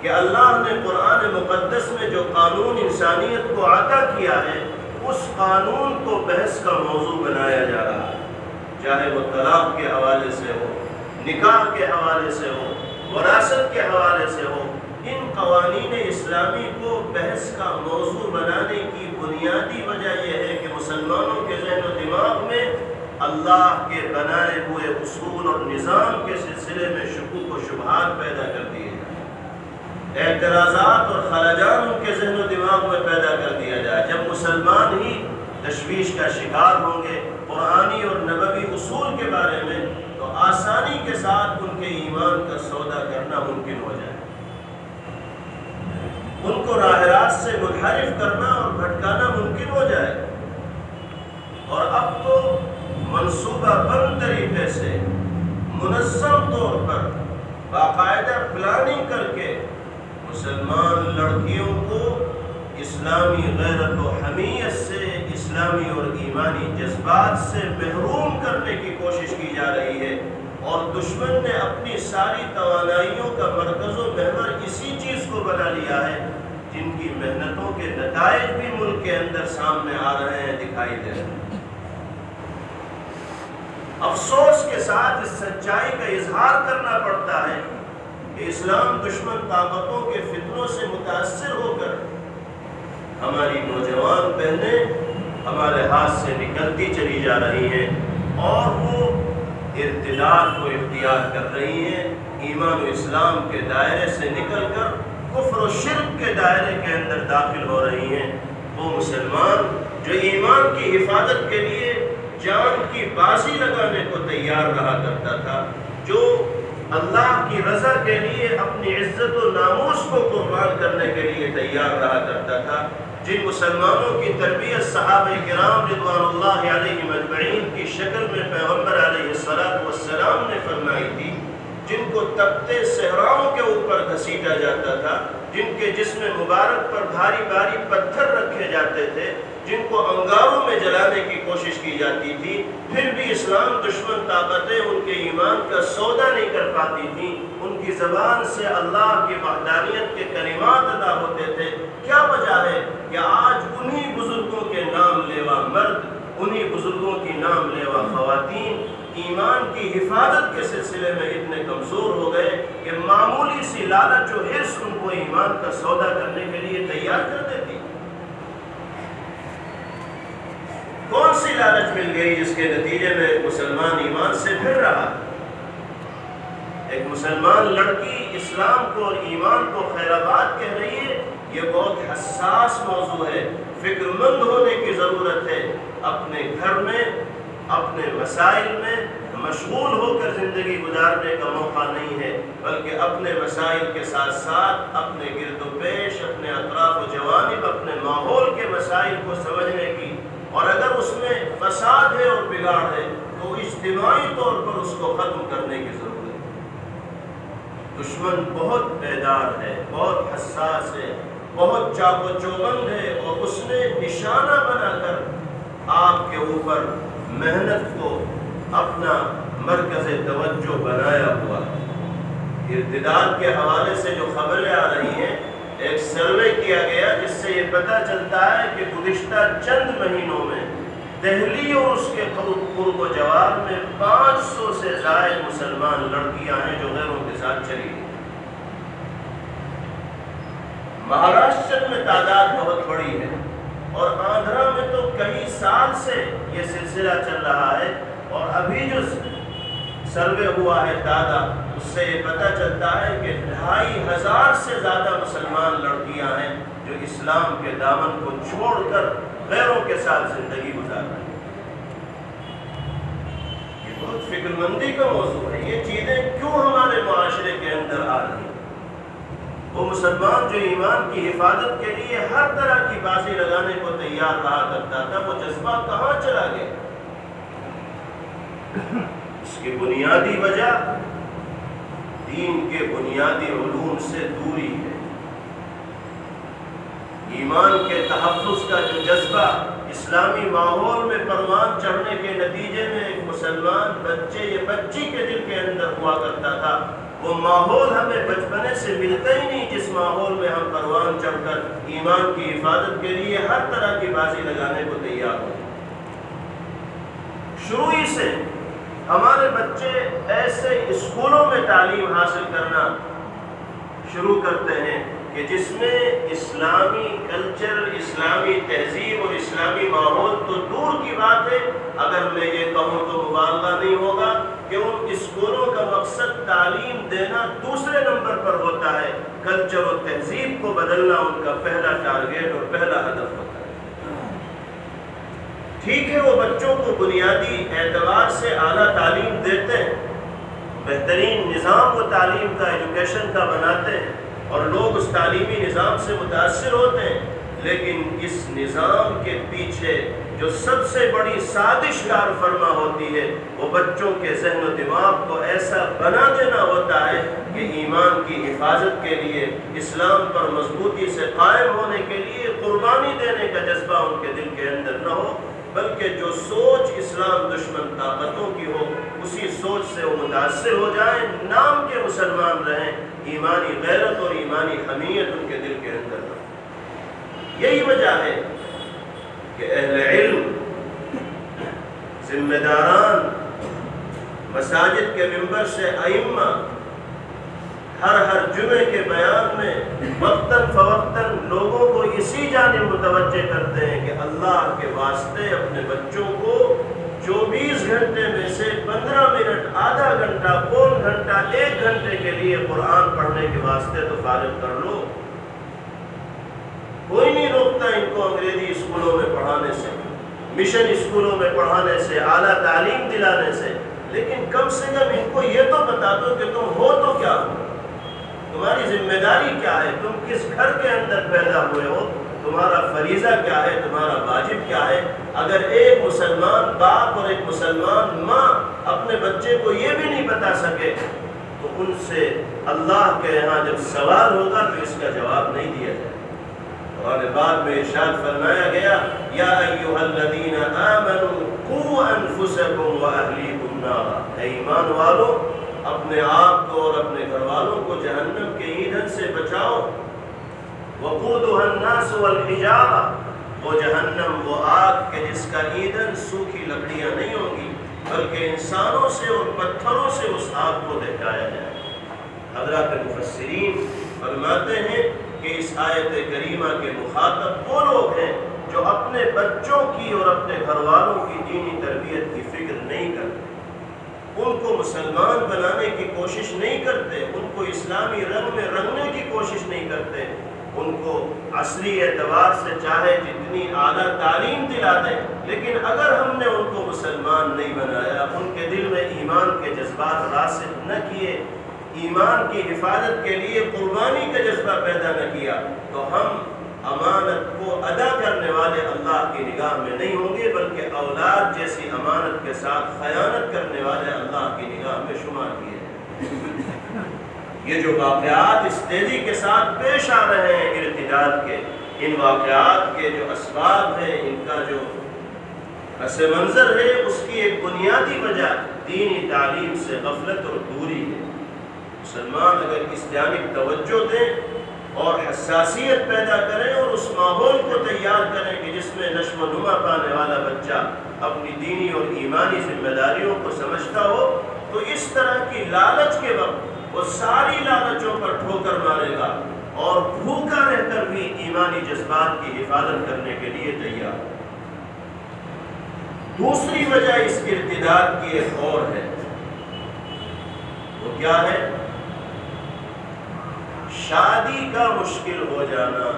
کہ اللہ نے قرآن مقدس میں جو قانون انسانیت کو عطا کیا ہے، اس قانون کو بحث کا موضوع بنایا جا رہا ہے۔ چاہے وہ طلاق کے حوالے سے ہو، نکاح کے حوالے سے ہو، وراثت کے حوالے سے ہو، ان قوانین اسلامی کو بحث کا موضوع بنانے کی بنیادی وجہ یہ ہے کہ مسلمانوں کے ذہن و دماغ میں اللہ کے بنائے ہوئے اصول اور نظام کے سلسلے میں شکوک و شبہات پیدا کر دیے جائیں۔ اعتراضات اور خراجات ان کے ذہن و دماغ میں پیدا کر دیا جائے۔ جب مسلمان ہی تشویش کا شکار ہوں گے قرآنی اور نبوی اصول کے بارے میں، تو آسانی کے ساتھ ان کے ایمان کا سودا کرنا ممکن ہو جائے۔ ان کو راہ راست سے منحرف کرنا اور بھٹکانا ممکن ہو جائے۔ اور اب تو منصوبہ بند طریقے سے منظم طور پر باقاعدہ پلاننگ کر کے مسلمان لڑکیوں کو اسلامی غیرت و حمیت سے، اسلامی اور ایمانی جذبات سے محروم کرنے کی کوشش کی جا رہی ہے اور دشمن نے اپنی ساری توانائیوں کا مرکز و محور اسی چیز کو بنا لیا ہے جن کی محنتوں کے نتائج بھی ملک کے اندر سامنے آ رہے ہیں، دکھائی دے رہے ہیں۔ افسوس کے ساتھ اس سچائی کا اظہار کرنا پڑتا ہے کہ اسلام دشمن طاقتوں کے فتنوں سے متاثر ہو کر ہماری نوجوان بہنیں ہمارے ہاتھ سے نکلتی چلی جا رہی ہیں اور وہ ارتداد کو اختیار کر رہی ہیں، ایمان و اسلام کے دائرے سے نکل کر کفر و شرک کے دائرے کے اندر داخل ہو رہی ہیں۔ وہ مسلمان جو ایمان کی حفاظت کے لیے جان کی بازی لگانے کو تیار رہا کرتا تھا، جو اللہ کی رضا کے لیے اپنی عزت و ناموس کو قربان کرنے کے لیے تیار رہا کرتا تھا، جن مسلمانوں کی تربیت صحابہ کرام رضوان اللہ علیہ مجمعین کی شکل میں پیغمبر علیہ السلام والسلام نے فرمائی تھی، جن کو تپتے صحراؤں کے اوپر گھسیٹا جاتا تھا۔ جن کے جسم مبارک پر بھاری بھاری پتھر رکھے جاتے تھے، جن کو انگاروں میں جلانے کی کوشش کی جاتی تھی، پھر بھی اسلام دشمن طاقتیں ان کے ایمان کا سودا نہیں کر پاتی تھیں۔ ان کی زبان سے اللہ کی وحدانیت کے کلمات ادا ہوتے تھے۔ کیا وجہ ہے کہ آج انہی بزرگوں کے نام لیوا مرد، انہی بزرگوں کی نام لیوا خواتین ایمان کی حفاظت کے سلسلے میں اتنے کمزور ہو گئے کہ معمولی سی لالچ و حرص ان کو ایمان کا سودا کرنے کے لیے تیار کر دیتی۔ کون سی لالچ مل گئی جس کے نتیجے میں مسلمان ایمان سے پھر رہا؟ ایک مسلمان لڑکی اسلام کو اور ایمان کو خیر آباد کہہ رہی ہے، یہ بہت حساس موضوع ہے۔ فکر مند ہونے کی ضرورت ہے۔ اپنے گھر میں اپنے مسائل میں مشغول ہو کر زندگی گزارنے کا موقع نہیں ہے، بلکہ اپنے مسائل کے ساتھ ساتھ اپنے گرد و پیش، اپنے اطراف و جوانب، اپنے ماحول کے مسائل کو سمجھنے کی۔ اور اگر اس میں فساد ہے اور بگاڑ ہے، تو اجتماعی طور پر اس کو ختم کرنے کی ضرورت ہے۔ دشمن بہت بیدار ہے، بہت حساس ہے، بہت چاق و چوبند ہے، اور اس نے نشانہ بنا کر آپ کے اوپر محنت کو اپنا مرکز توجہ بنایا ہوا ارتداد کے حوالے سے جو خبریں آ رہی ہیں، ایک سروے کیا گیا جس سے یہ پتہ چلتا ہے کہ گزشتہ چند مہینوں میں دہلی اور اس کے قرب و جواب میں پانچ سو سے زائد مسلمان لڑکیاں ہیں جو غیروں کے ساتھ چلی گئی مہاراشٹر میں تعداد بہت بڑی ہے۔ اور آندھرا میں تو کئی سال سے یہ سلسلہ چل رہا ہے اور ابھی جو سروے ہوا ہے دادا، اس سے یہ پتہ چلتا ہے کہ ڈھائی ہزار سے زیادہ مسلمان لڑکیاں ہیں جو اسلام کے دامن کو چھوڑ کر غیروں کے ساتھ زندگی گزار رہی ہیں۔ یہ بہت فکر مندی کا موضوع ہے۔ یہ چیزیں کیوں ہمارے معاشرے کے اندر آ رہی ہیں؟ وہ مسلمان جو ایمان کی حفاظت کے لیے ہر طرح کی بازی لگانے کو تیار رہا کرتا تھا، وہ جذبہ کہاں چلا گیا؟ اس کی بنیادی وجہ دین کے بنیادی علوم سے دوری ہے۔ ایمان کے تحفظ کا جو جذبہ اسلامی ماحول میں پروان چڑھنے کے نتیجے میں ایک مسلمان بچے یا بچی کے دل کے اندر ہوا کرتا تھا وہ ماحول ہمیں بچپنے سے ملتا ہی نہیں جس ماحول میں ہم پروان چڑھ کر ایمان کی حفاظت کے لیے ہر طرح کی بازی لگانے کو تیار ہو شروع ہی سے ہمارے بچے ایسے اسکولوں میں تعلیم حاصل کرنا شروع کرتے ہیں۔ کہ جس میں اسلامی کلچر، اسلامی تہذیب اور اسلامی ماحول تو دور پہ اگر میں یہ کہوں تو مبالغہ نہیں ہوگا کہ ان اسکولوں کا مقصد تعلیم دینا دوسرے نمبر پر ہوتا ہے، کلچر و تہذیب کو بدلنا ان کا پہلا ٹارگیٹ اور پہلا ہدف ہوتا ہے۔ ٹھیک ہے، وہ بچوں کو بنیادی اعتبار سے اعلیٰ تعلیم دیتے ہیں، بہترین نظام و تعلیم کا ایجوکیشن کا بناتے ہیں۔ اور لوگ اس تعلیمی نظام سے متاثر ہوتے ہیں، لیکن اس نظام کے پیچھے جو سب سے بڑی سازش کار فرما ہوتی ہے، وہ بچوں کے ذہن و دماغ کو ایسا بنا دینا ہوتا ہے کہ ایمان کی حفاظت کے لیے، اسلام پر مضبوطی سے قائم ہونے کے لیے قربانی دینے کا جذبہ ان کے دل کے اندر نہ ہو۔ بلکہ جو سوچ اسلام دشمن طاقتوں کی ہو، اسی سوچ سے وہ متاثر ہو جائیں، نام کے مسلمان رہیں، ایمانی غیرت اور ایمانی حمیت ان کے دل کے اندر رہے یہی وجہ ہے کہ اہل علم، ذمہ داران، مساجد کے ممبر سے ائمہ ہر ہر جمعے کے بیان میں وقتاً فوقتاً لوگوں کو اسی جانب متوجہ کرتے ہیں کہ اللہ کے واسطے اپنے بچوں کو چوبیس گھنٹے میں سے پندرہ منٹ آدھا گھنٹہ، پون گھنٹہ، ایک گھنٹے کے لیے قرآن پڑھنے کے واسطے تو فارغ کر لو۔ کوئی نہیں روکتا ان کو انگریزی اسکولوں میں پڑھانے سے، مشن اسکولوں میں پڑھانے سے، اعلیٰ تعلیم دلانے سے۔ لیکن کم سے کم ان کو یہ تو بتا دو کہ تم ہو تو کیا ہو۔ تمہاری ذمہ داری کیا ہے؟ تم کس گھر کے اندر پیدا ہوئے ہو؟ تمہارا فریضہ کیا ہے؟ تمہارا واجب کیا ہے؟ اگر ایک مسلمان باپ اور ایک مسلمان ماں اپنے بچے کو یہ بھی نہیں بتا سکے، تو ان سے اللہ کے یہاں جب سوال ہوگا تو اس کا جواب نہیں دیا جائے اور بعد میں ارشاد فرمایا گیا، یا ایوہ الذین آمنوا قو انفسکم و اہلیکم نارا۔ اے ایمان والو اپنے آپ کو اور اپنے گھر والوں کو جہنم کے ایندھن سے بچاؤ. وقودها الناس والحجارہ وہ جہنم، وہ آگ کے جس کا ایندھن سوکھی لکڑیاں نہیں ہوں گی، بلکہ انسانوں سے اور پتھروں سے اس آگ کو دکھایا جائے. حضرات مفسرین فرماتے ہیں کہ اس آیت کریمہ کے مخاطب وہ لوگ ہیں جو اپنے بچوں کی اور اپنے گھر والوں کی دینی تربیت کی فکر نہیں کرتے. ان کو مسلمان بنانے کی کوشش نہیں کرتے، ان کو اسلامی رنگ میں رنگنے کی کوشش نہیں کرتے۔ ان کو عصری اعتبار سے چاہے جتنی اعلیٰ تعلیم دلا دیں لیکن اگر ہم نے ان کو مسلمان نہیں بنایا، ان کے دل میں ایمان کے جذبات راسخ نہ کیے، ایمان کی حفاظت کے لیے قربانی کا جذبہ پیدا نہ کیا، تو ہم امانت کو ادا کرنے والے اللہ کی نگاہ میں نہیں ہوں گے، بلکہ اولاد جیسی امانت کے ساتھ خیانت کرنے والے اللہ کی نگاہ میں شمار کیے ہیں۔ یہ جو واقعات اس تیزی کے ساتھ پیش آ رہے ہیں ارتداد کے، ان واقعات کے جو اسباب ہیں، ان کا جو پس منظر ہے، اس کی ایک بنیادی وجہ دینی تعلیم سے غفلت اور دوری ہے۔ مسلمان اگر اس جانب توجہ دیں اور حساسیت پیدا کریں اور اس ماحول کو تیار کریں کہ جس میں نشو و نما پانے والا بچہ اپنی دینی اور ایمانی ذمہ داریوں کو سمجھتا ہو، تو اس طرح کی لالچ کے وقت وہ ساری لالچوں پر ٹھوکر مارے گا اور بھوکا رہ کر بھی ایمانی جذبات کی حفاظت کرنے کے لیے تیار۔ دوسری وجہ اس ارتداد کی ایک اور ہے۔ وہ کیا ہے؟ شادی کا مشکل ہو جانا،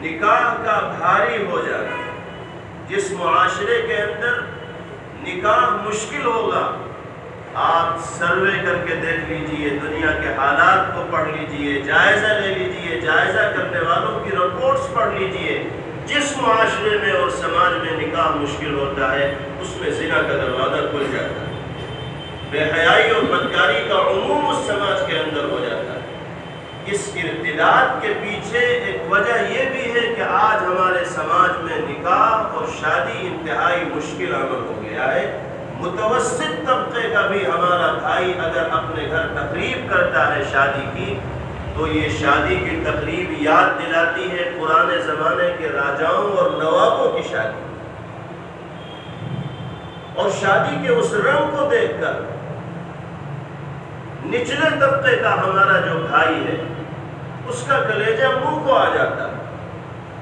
نکاح کا بھاری ہو جانا۔ جس معاشرے کے اندر نکاح مشکل ہوگا، آپ سروے کر کے دیکھ لیجیے، دنیا کے حالات کو پڑھ لیجیے، جائزہ لے لیجیے، جائزہ کرنے والوں کی رپورٹس پڑھ لیجیے۔ جس معاشرے میں اور سماج میں نکاح مشکل ہوتا ہے، اس میں زنا کا دروازہ کھل جاتا ہے۔ بے حیائی اور بدکاری کا عموم اس سماج کے اندر ہو جاتا ہے۔ اس ارتداد کے پیچھے ایک وجہ یہ بھی ہے کہ آج ہمارے سماج میں نکاح اور شادی انتہائی مشکل عمل ہو گیا ہے۔ متوسط طبقے کا بھی ہمارا بھائی اگر اپنے گھر تقریب کرتا ہے شادی کی، تو یہ شادی کی تقریب یاد دلاتی ہے پرانے زمانے کے راجاؤں اور نوابوں کی شادی۔ اور شادی کے اس رنگ کو دیکھ کر نچلے طبقے کا ہمارا جو بھائی ہے، اس کا کلیجہ منہ کو آ جاتا ہے۔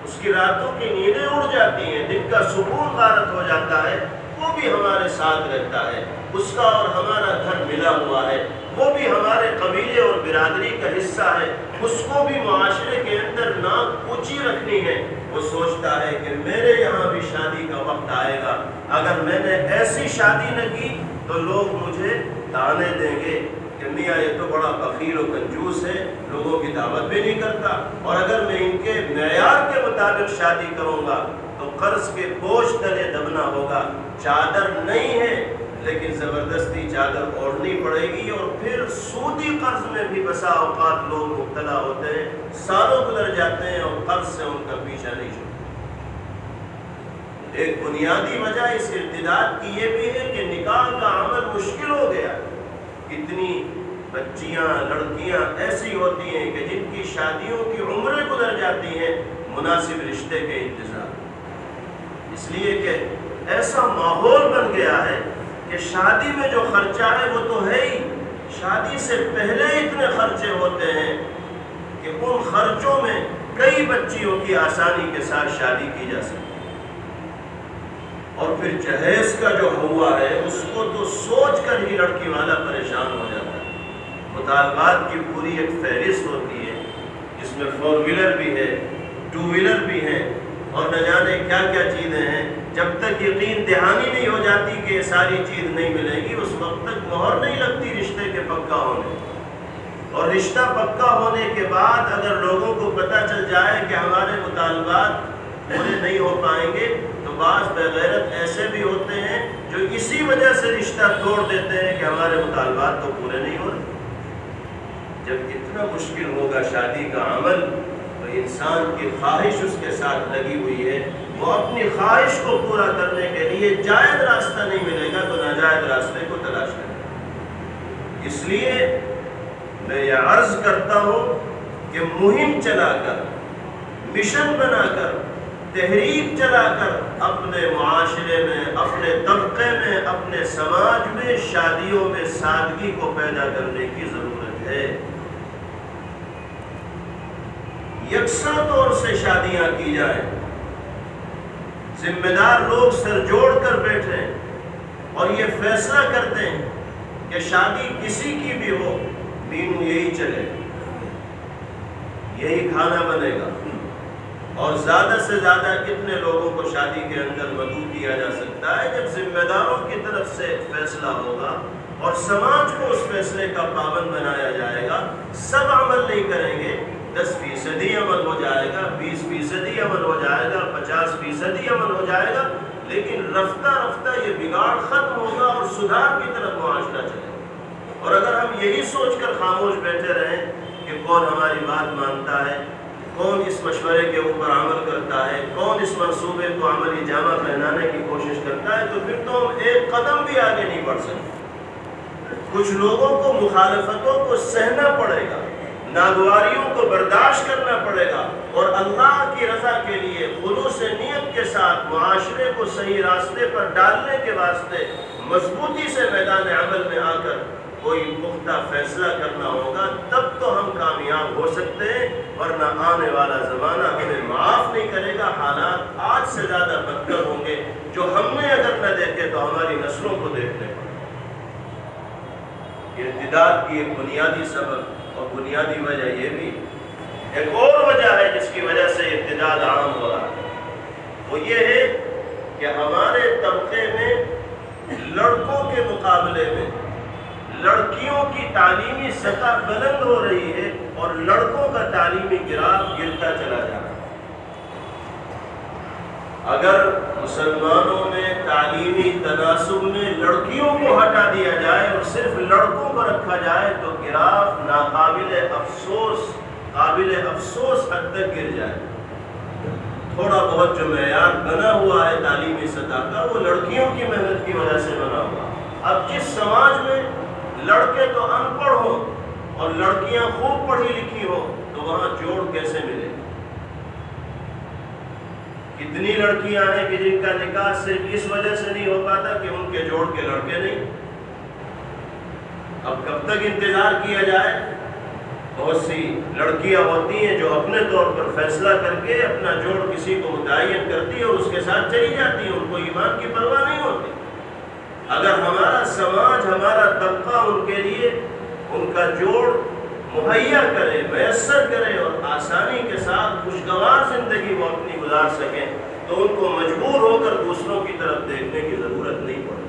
اس کی راتوں کی نیندیں اڑ جاتی ہیں، دن کا سکون غارت ہو جاتا ہے، وہ بھی ہمارے ساتھ رہتا ہے۔ اس کا اور ہمارا گھر ملا ہوا ہے۔ وہ بھی ہمارے قبیلے اور برادری کا حصہ ہے۔ اس کو بھی معاشرے کے اندر ناک اونچی رکھنی ہے۔ وہ سوچتا ہے کہ میرے یہاں بھی شادی کا وقت آئے گا۔ اگر میں نے ایسی شادی نہ کی تو لوگ مجھے تانے دیں گے کہ میاں، یہ تو بڑا فقیر و کنجوس ہے، لوگوں کی دعوت بھی نہیں کرتا۔ اور اگر میں ان کے معیار کے مطابق شادی کروں گا تو قرض کے بوجھ تلے دبنا ہوگا۔ چادر نہیں ہے لیکن زبردستی چادر اوڑھنی پڑے گی اور پھر سودی قرض میں بھی بسا اوقات لوگ مبتلا ہوتے ہیں، سالوں گزر جاتے ہیں اور قرض سے ان کا پیچھا نہیں چھوڑتا ایک بنیادی وجہ اس ارتداد کی یہ بھی ہے کہ نکاح کا عمل مشکل ہو گیا۔ کتنی بچیاں، لڑکیاں ایسی ہوتی ہیں کہ جن کی شادیوں کی عمریں گزر جاتی ہیں، مناسب رشتے کے انتظار۔ اس لیے کہ ایسا ماحول بن گیا ہے کہ شادی میں جو خرچہ ہے وہ تو ہے ہی۔ شادی سے پہلے اتنے خرچے ہوتے ہیں کہ ان خرچوں میں کئی بچیوں کی آسانی کے ساتھ شادی کی جا سکتی اور پھر جہیز کا جو ہوا ہے، اس کو تو سوچ کر ہی لڑکی والا پریشان ہو جاتا ہے۔ مطالبات کی پوری ایک فہرست ہوتی ہے۔ جس میں فور ویلر بھی ہے ٹو ویلر بھی ہے اور نہ جانے کیا کیا چیزیں ہیں۔ جب تک یقین دہانی نہیں ہو جاتی کہ یہ ساری چیز نہیں ملے گی، اس وقت تک مہر نہیں لگتی رشتے کے پکا ہونے۔ اور رشتہ پکا ہونے کے بعد اگر لوگوں کو پتہ چل جائے کہ ہمارے مطالبات پورے نہیں ہو پائیں گے، تو بعض بغیرت ایسے بھی ہوتے ہیں جو اسی وجہ سے رشتہ توڑ دیتے ہیں کہ ہمارے مطالبات تو پورے نہیں ہو رہے۔ جب اتنا مشکل ہوگا شادی کا عمل انسان کی خواہش اس کے ساتھ لگی ہوئی ہے، وہ اپنی خواہش کو پورا کرنے کے لیے جائز راستہ نہیں ملے گا تو ناجائز راستے کو تلاش کرے گا۔ اس لیے میں یہ عرض کرتا ہوں کہ مہم چلا کر، مشن بنا کر، تحریک چلا کر، اپنے معاشرے میں، اپنے طبقے میں، اپنے سماج میں، شادیوں میں سادگی کو پیدا کرنے کی ضرورت ہے۔ یکساں طور سے شادیاں کی جائیں۔ ذمہ دار لوگ سر جوڑ کر بیٹھے اور یہ فیصلہ کرتے ہیں کہ شادی کسی کی بھی ہو دین یہی چلے۔ یہی کھانا بنے گا۔ اور زیادہ سے زیادہ کتنے لوگوں کو شادی کے اندر مدعو کیا جا سکتا ہے؟ جب ذمہ داروں کی طرف سے فیصلہ ہوگا اور سماج کو اس فیصلے کا پابند بنایا جائے گا، سب عمل نہیں کریں گے۔ دس فیصدی عمل ہو جائے گا، بیس فیصدی عمل ہو جائے گا، پچاس فیصدی عمل ہو جائے گا، لیکن رفتہ رفتہ یہ بگاڑ ختم ہوگا اور سدھار کی طرف معاشرہ چلے گا۔ اور اگر ہم یہی سوچ کر خاموش بیٹھے رہیں کہ کون ہماری بات مانتا ہے، کون اس مشورے کے اوپر عمل کرتا ہے، کون اس منصوبے کو عملی جامع پہنانے کی کوشش کرتا ہے، تو پھر تو ہم ایک قدم بھی آگے نہیں بڑھ سکتے۔ کچھ لوگوں کو مخالفتوں کو سہنا پڑے گا۔ ناگواریوں کو برداشت کرنا پڑے گا اور اللہ کی رضا کے لیے خلوص نیت کے ساتھ معاشرے کو صحیح راستے پر ڈالنے کے واسطے مضبوطی سے میدان عمل میں آ کر کوئی پختہ فیصلہ کرنا ہوگا، تب تو ہم کامیاب ہو سکتے ہیں، ورنہ آنے والا زمانہ ہمیں معاف نہیں کرے گا۔ حالات آج سے زیادہ بدتر ہوں گے، جو ہم نے اگر نہ دیکھے تو ہماری نسلوں کو دیکھنے پڑے ارتداد کی ایک بنیادی سبب اور بنیادی وجہ یہ بھی ایک اور وجہ ہے جس کی وجہ سے ابتداد عام ہو رہا ہے۔ وہ یہ ہے کہ ہمارے طبقے میں لڑکوں کے مقابلے میں لڑکیوں کی تعلیمی سطح بلند ہو رہی ہے اور لڑکوں کا تعلیمی گراف گرتا چلا جا رہا ہے۔ اگر مسلمانوں میں تعلیمی تناسب میں لڑکیوں کو ہٹا دیا جائے اور صرف لڑکوں کو رکھا جائے تو گراف ناقابل افسوس، قابل افسوس حد تک گر جائے۔ تھوڑا بہت جو معیار بنا ہوا ہے تعلیمی سطح کا، وہ لڑکیوں کی محنت کی وجہ سے بنا ہوا۔ اب جس سماج میں لڑکے تو ان پڑھ ہوں اور لڑکیاں خوب پڑھی لکھی ہوں، تو وہاں جوڑ کیسے ملے؟ کتنی لڑکیاں ہیں کہ جن کا نکاح صرف اس وجہ سے نہیں ہو پاتا کہ ان کے جوڑ کے لڑکے نہیں۔ اب کب تک انتظار کیا جائے؟ بہت سی لڑکیاں ہوتی ہیں جو اپنے طور پر فیصلہ کر کے اپنا جوڑ کسی کو متعین کرتی ہے اور اس کے ساتھ چلی جاتی ہیں، ان کو ایمان کی پرواہ نہیں ہوتی۔ اگر ہمارا سماج، ہمارا طبقہ ان کے لیے ان کا جوڑ مہیا کرے، میسر کرے اور آسانی کے ساتھ خوشگوار زندگی وہ اپنی گزار سکیں، تو ان کو مجبور ہو کر دوسروں کی طرف دیکھنے کی ضرورت نہیں پڑے۔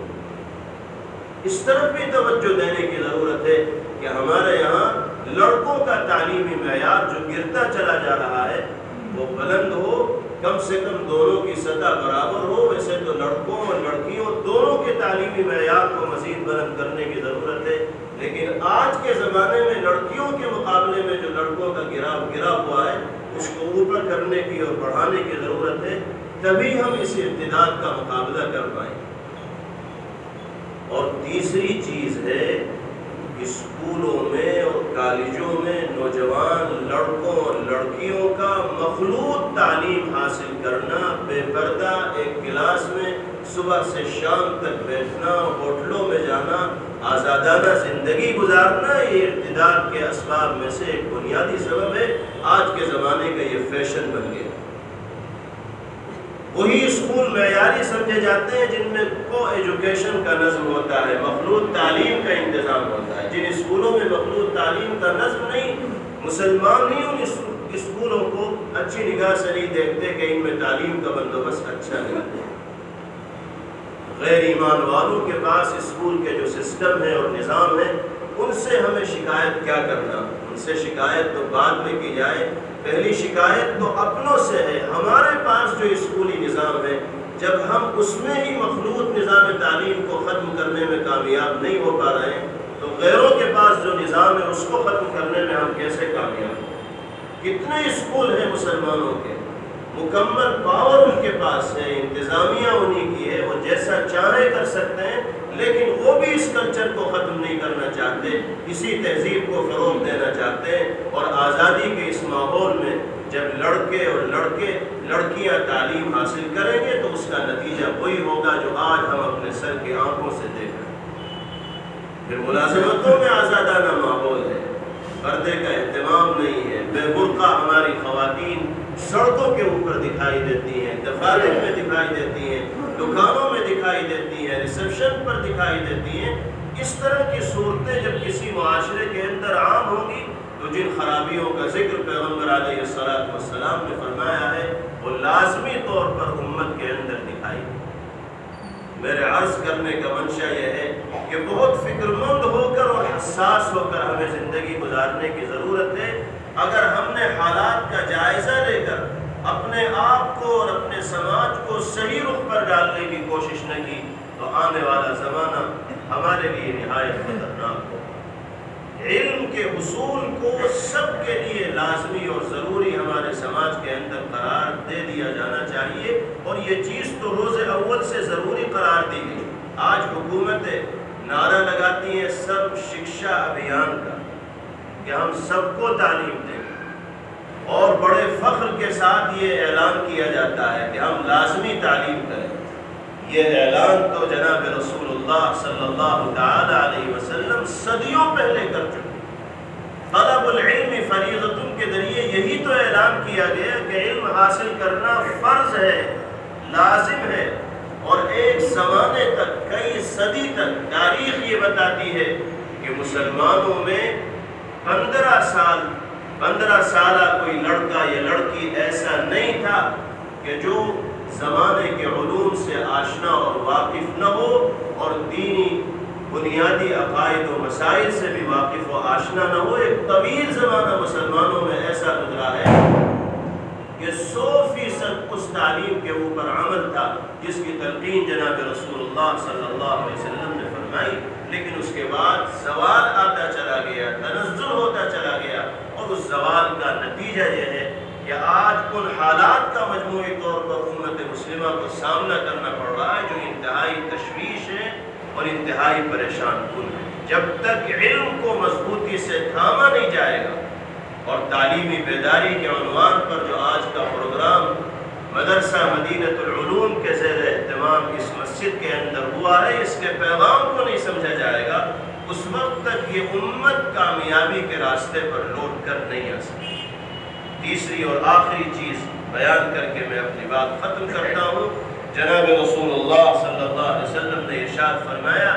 اس طرف بھی توجہ دینے کی ضرورت ہے کہ ہمارے یہاں لڑکوں کا تعلیمی معیار جو گرتا چلا جا رہا ہے، وہ بلند ہو، کم سے کم دونوں کی سطح برابر ہو، ویسے تو لڑکوں اور لڑکیوں دونوں کے تعلیمی معیار کو مزید بلند کرنے کی ضرورت ہے۔ لیکن آج کے زمانے میں لڑکیوں کے مقابلے میں جو لڑکوں کا گرا گرا ہوا ہے، اس کو اوپر کرنے کی اور بڑھانے کی ضرورت ہے، تبھی ہم اس امتداد کا مقابلہ کر پائیں۔ اور تیسری چیز ہے، اسکولوں میں اور کالجوں میں نوجوان لڑکوں اور لڑکیوں کا مخلوط تعلیم حاصل کرنا بے پردہ، ایک کلاس میں صبح سے شام تک بیٹھنا، ہوٹلوں میں جانا آزادانہ زندگی گزارنا یہ ارتداد کے اسباب میں سے ایک بنیادی سبب ہے۔ آج کے زمانے کا یہ فیشن بن گیا۔ وہی اسکول معیاری سمجھے جاتے ہیں جن میں کو ایجوکیشن کا نظم ہوتا ہے، مخلوط تعلیم کا انتظام ہوتا ہے۔ جن اسکولوں میں مخلوط تعلیم کا نظم نہیں، مسلمان نہیں ان اسکولوں کو اچھی نگاہ سے نہیں دیکھتے کہ ان میں تعلیم کا بندوبست اچھا نہیں۔ غیر ایمان والوں کے پاس اسکول کے جو سسٹم ہے اور نظام ہے ان سے ہمیں شکایت کیا کرنا؟ ان سے شکایت تو بعد میں کی جائے۔ پہلی شکایت تو اپنوں سے ہے۔ ہمارے پاس جو اسکولی نظام ہے، جب ہم اس میں ہی مخلوط نظام تعلیم کو ختم کرنے میں کامیاب نہیں ہو پا رہے ہیں، تو غیروں کے پاس جو نظام ہے، اس کو ختم کرنے میں ہم کیسے کامیاب ہیں؟ کتنے اسکول ہیں مسلمانوں کے؟ مکمل پاور ان کے پاس ہے، انتظامیہ انہی کی ہے، وہ جیسا چاہے کر سکتے ہیں، لیکن وہ بھی اس کلچر کو ختم نہیں کرنا چاہتے، اسی تہذیب کو فروغ دینا چاہتے ہیں۔ اور آزادی کے اس ماحول میں جب لڑکے اور لڑکے، لڑکیاں تعلیم حاصل کریں گے، تو اس کا نتیجہ وہی ہوگا جو آج ہم اپنے سر کی آنکھوں سے دیکھ رہے ہیں۔ پھر ملازمتوں میں آزادانہ ماحول ہے۔ پردے کا اہتمام نہیں ہے۔ بے برقع ہماری خواتین سڑکوں کے اوپر دکھائی دیتی ہیں، دفاتر میں دکھائی دیتی ہیں، دکانوں میں دکھائی دیتی ہیں ریسپشن پر دکھائی دیتی ہیں۔ اس طرح کی صورتیں جب کسی معاشرے کے اندر عام ہوں گی تو جن خرابیوں کا ذکر پیغمبر علیہ السلام نے فرمایا ہے، وہ لازمی طور پر امت کے اندر دکھائی۔ دے میرے عرض کرنے کا منشا یہ ہے کہ بہت فکر مند ہو کر اور حساس ہو کر ہمیں زندگی گزارنے کی ضرورت ہے۔ اگر ہم نے حالات کا جائزہ لے کر اپنے آپ کو اور اپنے سماج کو صحیح رخ پر ڈالنے کی کوشش نہ کی، تو آنے والا زمانہ ہمارے لیے نہایت خطرناک ہو علم کے حصول کو سب کے لیے لازمی اور ضروری ہمارے سماج کے اندر قرار دے دیا جانا چاہیے اور یہ چیز تو روز اول سے ضروری قرار دی گئی۔ آج حکومتیں نعرہ لگاتی ہیں سب شکشا ابھیان کا کہ ہم سب کو تعلیم دیں۔ اور بڑے فخر کے ساتھ یہ اعلان کیا جاتا ہے کہ ہم لازمی تعلیم کریں۔ یہ اعلان تو جناب رسول اللہ صلی اللہ تعالی علیہ وسلم صدیوں پہلے کر چکے طلب العلم فریضت کے ذریعے یہی تو اعلان کیا گیا کہ علم حاصل کرنا فرض ہے، لازم ہے، اور ایک زمانے تک، کئی صدی تک تاریخ یہ بتاتی ہے کہ مسلمانوں میں پندرہ سال، پندرہ سالہ کوئی لڑکا یا لڑکی ایسا نہیں تھا کہ جو زمانے کے علوم سے آشنا اور واقف نہ ہو اور دینی بنیادی عقائد و مسائل سے بھی واقف و آشنا نہ ہو، ایک طویل زمانہ مسلمانوں میں ایسا گزرا ہے کہ سو فیصد اس تعلیم کے اوپر عمل تھا جس کی تلقین جناب رسول اللہ صلی اللہ علیہ وسلم نے فرمائی، لیکن اس کے بعد زوال آتا چلا گیا، تنزل ہوتا چلا گیا اور اس زوال کا نتیجہ یہ ہے کہ آج ان حالات کا مجموعی طور پر امت مسلمہ کو سامنا کرنا پڑ رہا ہے، جو انتہائی تشویش ہے اور انتہائی پریشان کن ہے۔ جب تک علم کو مضبوطی سے تھاما نہیں جائے گا اور تعلیمی بیداری کے عنوان پر جو آج کا پروگرام مدرسہ مدینت العلوم کے زیر اہتمام اس مسجد کے اندر ہوا ہے، اس کے پیغام کو نہیں سمجھا جائے گا، اس وقت تک یہ امت کامیابی کے راستے پر لوٹ کر نہیں آ سکتی تیسری اور آخری چیز بیان کر کے میں اپنی بات ختم کرتا ہوں۔ جناب رسول اللہ صلی اللہ علیہ وسلم نے ارشاد فرمایا،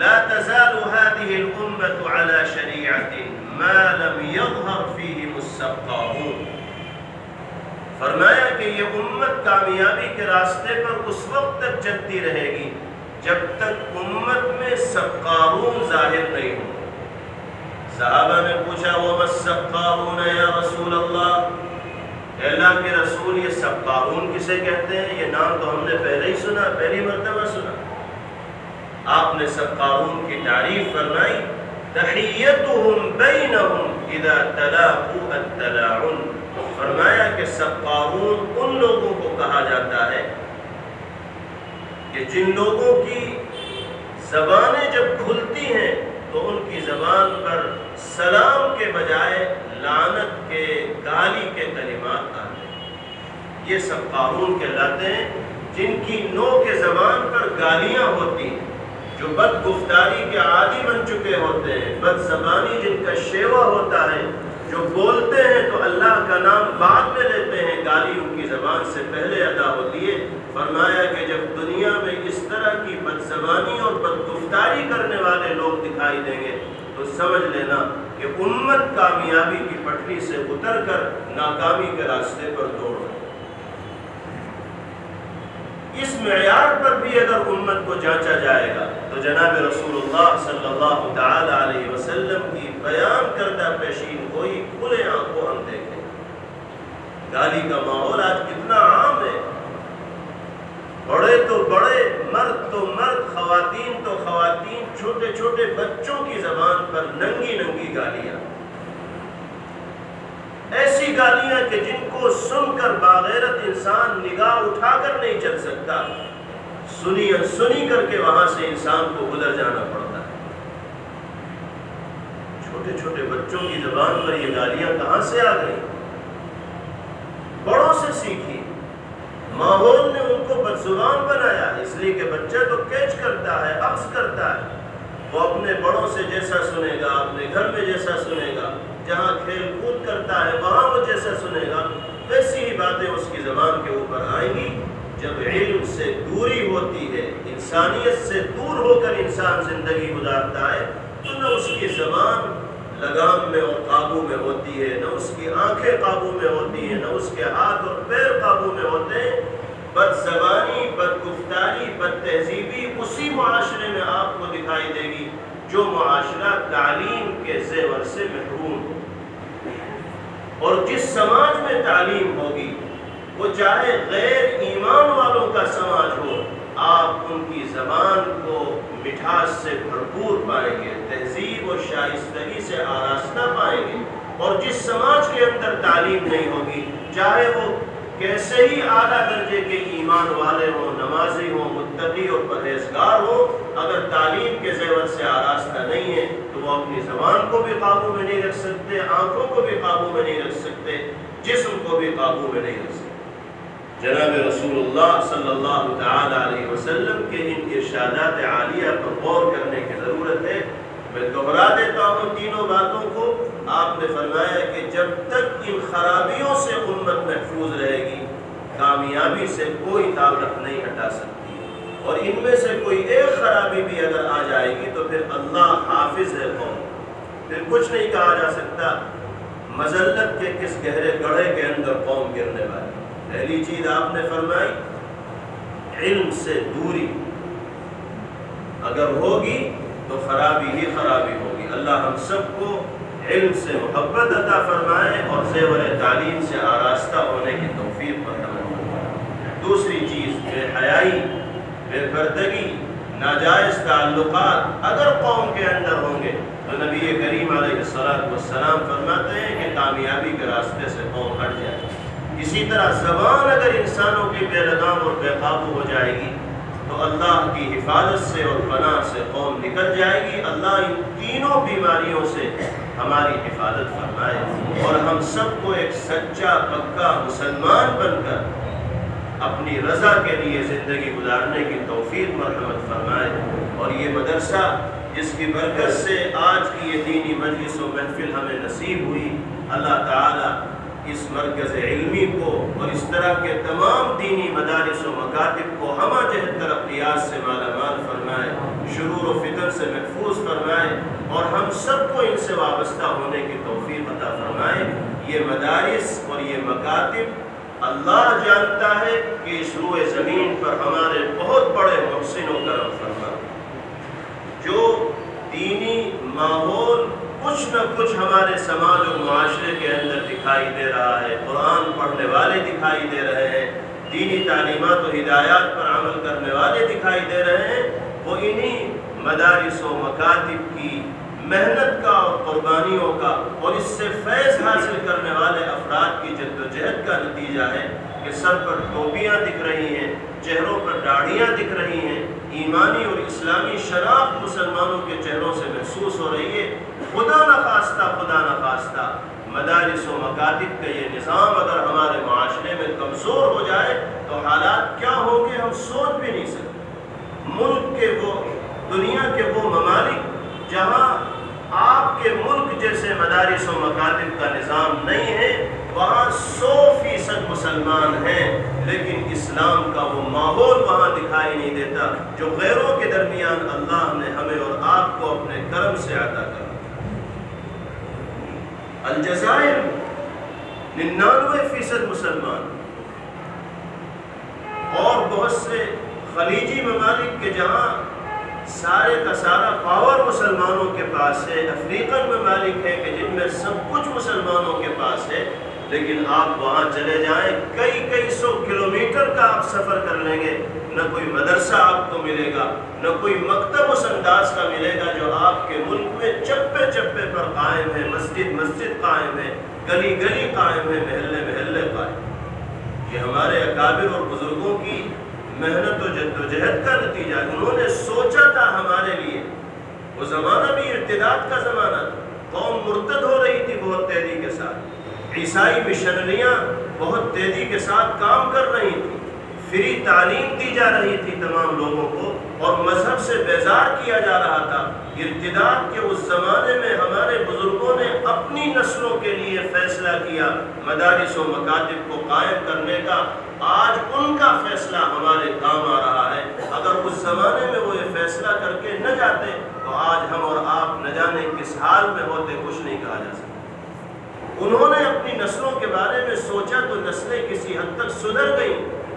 لا تزال هذه الأمة على شريعة ما لم يظهر فيهم السقاهون فرمایا کہ یہ امت کامیابی کے راستے پر اس وقت تک چلتی رہے گی جب تک امت میں سقارون ظاہر نہیں ہو۔ صحابہ نے پوچھا وہ بس سقارون یا رسول اللہ اللہ کے رسول، یہ سقارون کسے کہتے ہیں؟ یہ نام تو ہم نے پہلے ہی سنا، پہلی مرتبہ سنا۔ آپ نے سقارون کی تعریف فرمائی تحیتهم بینہم اذا تلاقوا التلاعن فرمایا کہ سقارون ان لوگوں کو کہا جاتا ہے کہ جن لوگوں کی زبانیں جب کھلتی ہیں تو ان کی زبان پر سلام کے بجائے لانت کے گالی کے کلمات آتے ہیں۔ یہ سب قارون کہلاتے ہیں جن کی نو کے زبان پر گالیاں ہوتی ہیں، جو بد گفتاری کے عادی بن چکے ہوتے ہیں۔ بد زبانی جن کا شیوا ہوتا ہے جو بولتے ہیں تو اللہ کا نام بعد میں لیتے ہیں گالی ان کی زبان سے پہلے ادا ہوتی ہے۔ فرمایا کہ جب دنیا میں اس طرح کی بد زبانی اور بدگفتاری کرنے والے لوگ دکھائی دیں گے، تو سمجھ لینا کہ امت کامیابی کی پٹری سے اتر کر ناکامی کے راستے پر دوڑ رہے اس معیار پر بھی اگر امت کو جانچا جائے گا، تو جناب رسول اللہ صلی اللہ تعالی علیہ وسلم کی بیان کردہ پیشین ہوئی کھلے آنکھوں ہم دیکھیں۔ گالی کا ماحول آج کتنا عام ہے۔ بڑے تو بڑے، مرد تو مرد، خواتین تو خواتین، چھوٹے چھوٹے بچوں کی زبان پر ننگی ننگی گالیاں۔ ایسی گالیاں کہ جن کو سن کر باغیرت انسان نگاہ اٹھا کر نہیں چل سکتا، سنی سنی کر کے وہاں سے انسان کو گزر جانا پڑتا ہے۔ چھوٹے چھوٹے بچوں کی زبان پر یہ گالیاں کہاں سے آ گئی بڑوں سے سیکھی۔ ماحول نے ان کو بدزبان بنایا، اس لیے کہ بچہ تو کیچ کرتا ہے، عکس کرتا ہے۔ وہ اپنے بڑوں سے جیسا سنے گا، اپنے گھر میں جیسا سنے گا۔ جہاں کھیل کود کرتا ہے، وہاں وہ جیسا سنے گا، ویسی ہی باتیں اس کی زبان کے اوپر آئیں گی۔ جب علم سے دوری ہوتی ہے، انسانیت سے دور ہو کر انسان زندگی گزارتا ہے، تو نہ اس کی زبان لگام میں اور قابو میں ہوتی ہے، نہ اس کی آنکھیں قابو میں ہوتی ہیں، نہ اس کے ہاتھ اور پیر قابو میں ہوتے ہیں۔ بد زبانی بد گفتاری بد تہذیبی اسی معاشرے میں آپ کو دکھائی دے گی، جو معاشرہ تعلیم کے زیور سے محروم اور جس سماج میں تعلیم ہوگی، وہ چاہے غیر ایمان والوں کا سماج ہو، آپ ان کی زبان کو مٹھاس سے بھرپور پائیں گے، تہذیب اور شائستگی سے آراستہ پائیں گے۔ اور جس سماج کے اندر تعلیم نہیں ہوگی، چاہے وہ کیسے ہی اعلیٰ درجے کے ایمان والے ہوں، نمازی ہوں، متقی اور پرہیزگار ہوں، اگر تعلیم کے زیور سے آراستہ نہیں ہے وہ اپنی زبان کو بھی قابو میں نہیں رکھ سکتے، آنکھوں کو بھی قابو میں نہیں رکھ سکتے، جسم کو بھی قابو میں نہیں رکھ سکتے۔ جناب رسول اللہ صلی اللہ تعالی علیہ وسلم کے ان ارشادات عالیہ پر غور کرنے کی ضرورت ہے۔ میں دوہرا دیتا ہوں تینوں باتوں کو۔ آپ نے فرمایا کہ جب تک ان خرابیوں سے امت محفوظ رہے گی، کامیابی سے کوئی تعلق نہیں ہٹا سکتی اور ان میں سے کوئی ایک خرابی بھی اگر آ جائے گی تو پھر اللہ حافظ ہے قوم۔ پھر کچھ نہیں کہا جا سکتا۔ مذلت کے کس گہرے گڑھے کے اندر قوم گرنے والی۔ پہلی چیز آپ نے فرمائی، علم سے دوری۔ اگر ہوگی تو خرابی ہی خرابی ہوگی۔ اللہ ہم سب کو علم سے محبت عطا فرمائے اور زیور تعلیم سے آراستہ ہونے کی توفیق پر دوسری چیز بے حیائی۔ بے پردگی ناجائز تعلقات اگر قوم کے اندر ہوں گے، تو نبی کریم علیہ السلام فرماتے ہیں کہ کامیابی کے راستے سے قوم ہٹ جائے۔ اسی طرح زبان اگر انسانوں کی بے لگام اور بے قابو ہو جائے گی، تو اللہ کی حفاظت سے اور پناہ سے قوم نکل جائے گی۔ اللہ ان تینوں بیماریوں سے ہماری حفاظت فرمائے اور ہم سب کو ایک سچا، پکا مسلمان بن کر اپنی رضا کے لیے زندگی گزارنے کی توفیق مرحمت فرمائے اور یہ مدرسہ جس کی برکت سے آج کی یہ دینی مجلس و محفل ہمیں نصیب ہوئی، اللہ تعالیٰ اس مرکز علمی کو اور اس طرح کے تمام دینی مدارس و مکاتب کو ہمہ جہد ترقیات سے مالا مال فرمائے، شرور و فکر سے محفوظ فرمائے اور ہم سب کو ان سے وابستہ ہونے کی توفیق عطا فرمائے۔ یہ مدارس اور یہ مکاتب اللہ جانتا ہے کہ اس روئے زمین پر ہمارے بہت بڑے محسن و کرم فرما۔ جو دینی ماحول کچھ نہ کچھ ہمارے سماج اور معاشرے کے اندر دکھائی دے رہا ہے، قرآن پڑھنے والے دکھائی دے رہے ہیں، دینی تعلیمات و ہدایات پر عمل کرنے والے دکھائی دے رہے ہیں، وہ انہی مدارس و مکاتب کی محنت کا اور قربانیوں کا اور اس سے فیض حاصل کرنے والے افراد کی جد و جہد کا نتیجہ ہے کہ سر پر ٹوپیاں دکھ رہی ہیں، چہروں پر داڑیاں دکھ رہی ہیں۔ ایمانی اور اسلامی شناخت مسلمانوں کے چہروں سے محسوس ہو رہی ہے۔ خدا نخواستہ خدا نخواستہ۔ مدارس و مکاتب کا یہ نظام اگر ہمارے معاشرے میں کمزور ہو جائے تو حالات کیا ہوں گے ہم سوچ بھی نہیں سکتے۔ ملک کے وہ، دنیا کے وہ ممالک جہاں آپ کے ملک جیسے مدارس و مکاتب کا نظام نہیں ہے، وہاں سو فیصد مسلمان ہیں، لیکن اسلام کا وہ ماحول وہاں دکھائی نہیں دیتا جو غیروں کے درمیان اللہ نے ہمیں اور آپ کو اپنے کرم سے عطا کر الجزائر ننانوے فیصد مسلمان۔ اور بہت سے خلیجی ممالک کے جہاں سارے کا سارا پاور مسلمانوں کے پاس ہے۔ افریقن ممالک ہے کہ جن میں سب کچھ مسلمانوں کے پاس ہے، لیکن آپ وہاں چلے جائیں۔ کئی کئی سو کلومیٹر کا آپ سفر کر لیں گے۔ نہ کوئی مدرسہ آپ کو ملے گا، نہ کوئی مکتب اس انداز کا ملے گا جو آپ کے ملک میں چپے چپے پر قائم ہے۔ مسجد مسجد قائم ہے، گلی گلی قائم ہے، محلے محلے قائم۔ یہ ہمارے اکابر اور بزرگوں کی محنت و جد و جہد کا نتیجہ انہوں نے سوچا تھا ہمارے لیے۔ وہ زمانہ بھی ارتداد کا زمانہ تھا۔ قوم مرتد ہو رہی تھی بہت تیزی کے ساتھ۔ عیسائی مشنریاں بہت تیزی کے ساتھ کام کر رہی تھیں۔ فری تعلیم دی جا رہی تھی تمام لوگوں کو۔ اور مذہب سے بیزار کیا جا رہا تھا۔ ارتداد کے اس زمانے میں ہمارے بزرگوں نے اپنی نسلوں کے لیے فیصلہ کیا۔ مدارس و مکاتب کو قائم کرنے کا آج ان کا فیصلہ ہمارے کام آ رہا ہے۔ اگر اس زمانے میں وہ یہ فیصلہ کر کے نہ جاتے، تو آج ہم اور آپ نہ جانے کس حال میں ہوتے، کچھ نہیں کہا جا سکتا۔ انہوں نے اپنی نسلوں کے بارے میں سوچا تو نسلیں کسی حد تک سدھر گئیں۔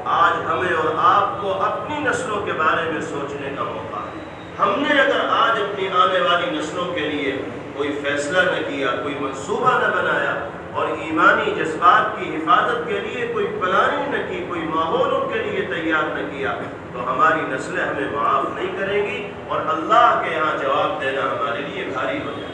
آج ہمیں اور آپ کو اپنی نسلوں کے بارے میں سوچنے کا موقع۔ ہے ہم نے اگر آج اپنی آنے والی نسلوں کے لیے کوئی فیصلہ نہ کیا، کوئی منصوبہ نہ بنایا اور ایمانی جذبات کی حفاظت کے لیے کوئی پلاننگ نہ کی، کوئی ماحول ان کے لیے تیار نہ کیا، تو ہماری نسلیں ہمیں معاف نہیں کریں گی اور اللہ کے یہاں جواب دینا ہمارے لیے بھاری ہو جائے۔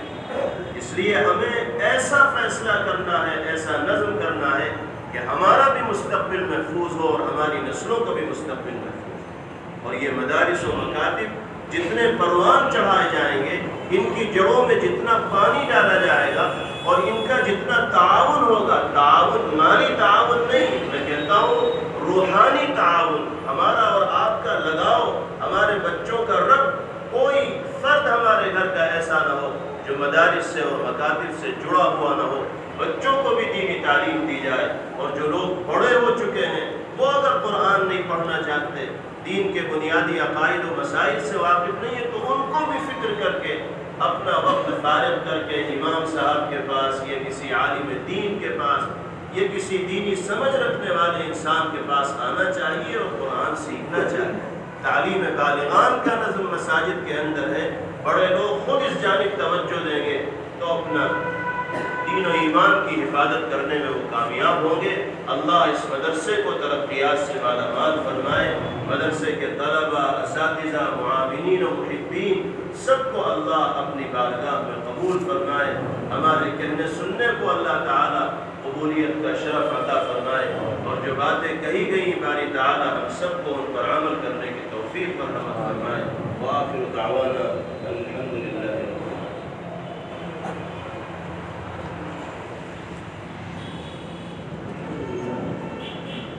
اس لیے ہمیں ایسا فیصلہ کرنا ہے، ایسا نظم کرنا ہے کہ ہمارا بھی مستقبل محفوظ ہو اور ہماری نسلوں کا بھی مستقبل محفوظ ہو۔ اور یہ مدارس و مکاتب جتنے پروان چڑھائے جائیں گے، ان کی جڑوں میں جتنا پانی ڈالا جائے گا اور ان کا جتنا تعاون ہوگا، تعاون مالی تعاون نہیں، میں کہتا ہوں روحانی تعاون، ہمارا اور آپ کا لگاؤ، ہمارے بچوں کا رب، کوئی فرد ہمارے گھر کا ایسا نہ ہو جو مدارس سے اور مکاتب سے جڑا ہوا نہ ہو۔ بچوں کو بھی دینی تعلیم دی جائے اور جو لوگ بڑے ہو چکے ہیں، وہ اگر قرآن نہیں پڑھنا چاہتے، دین کے بنیادی عقائد و مسائل سے واقف نہیں ہے تو ان کو بھی فکر کر کے، اپنا وقت فارغ کر کے امام صاحب کے پاس، یا کسی عالم دین کے پاس، یا کسی دینی سمجھ رکھنے والے انسان کے پاس آنا چاہیے اور قرآن سیکھنا چاہیے۔ تعلیم بالغان کا نظم مساجد کے اندر ہے۔ بڑے لوگ خود اس جانب توجہ دیں گے تو اپنا دین و ایمان کی حفاظت کرنے میں وہ کامیاب ہوں گے۔ اللہ اس مدرسے کو ترقیات سے مالا مال فرمائے۔ مدرسے کے طلبہ اساتذہ، معاونین و محبین سب کو اللہ اپنی بارگاہ میں قبول فرمائے۔ ہمارے کہنے سننے کو اللہ تعالیٰ قبولیت کا شرف عطا فرمائے۔ اور جو باتیں کہی گئی باری تعالیٰ ہم سب کو ان پر عمل کرنے کی توفیق پر فرمائے۔ وآخر دعوانا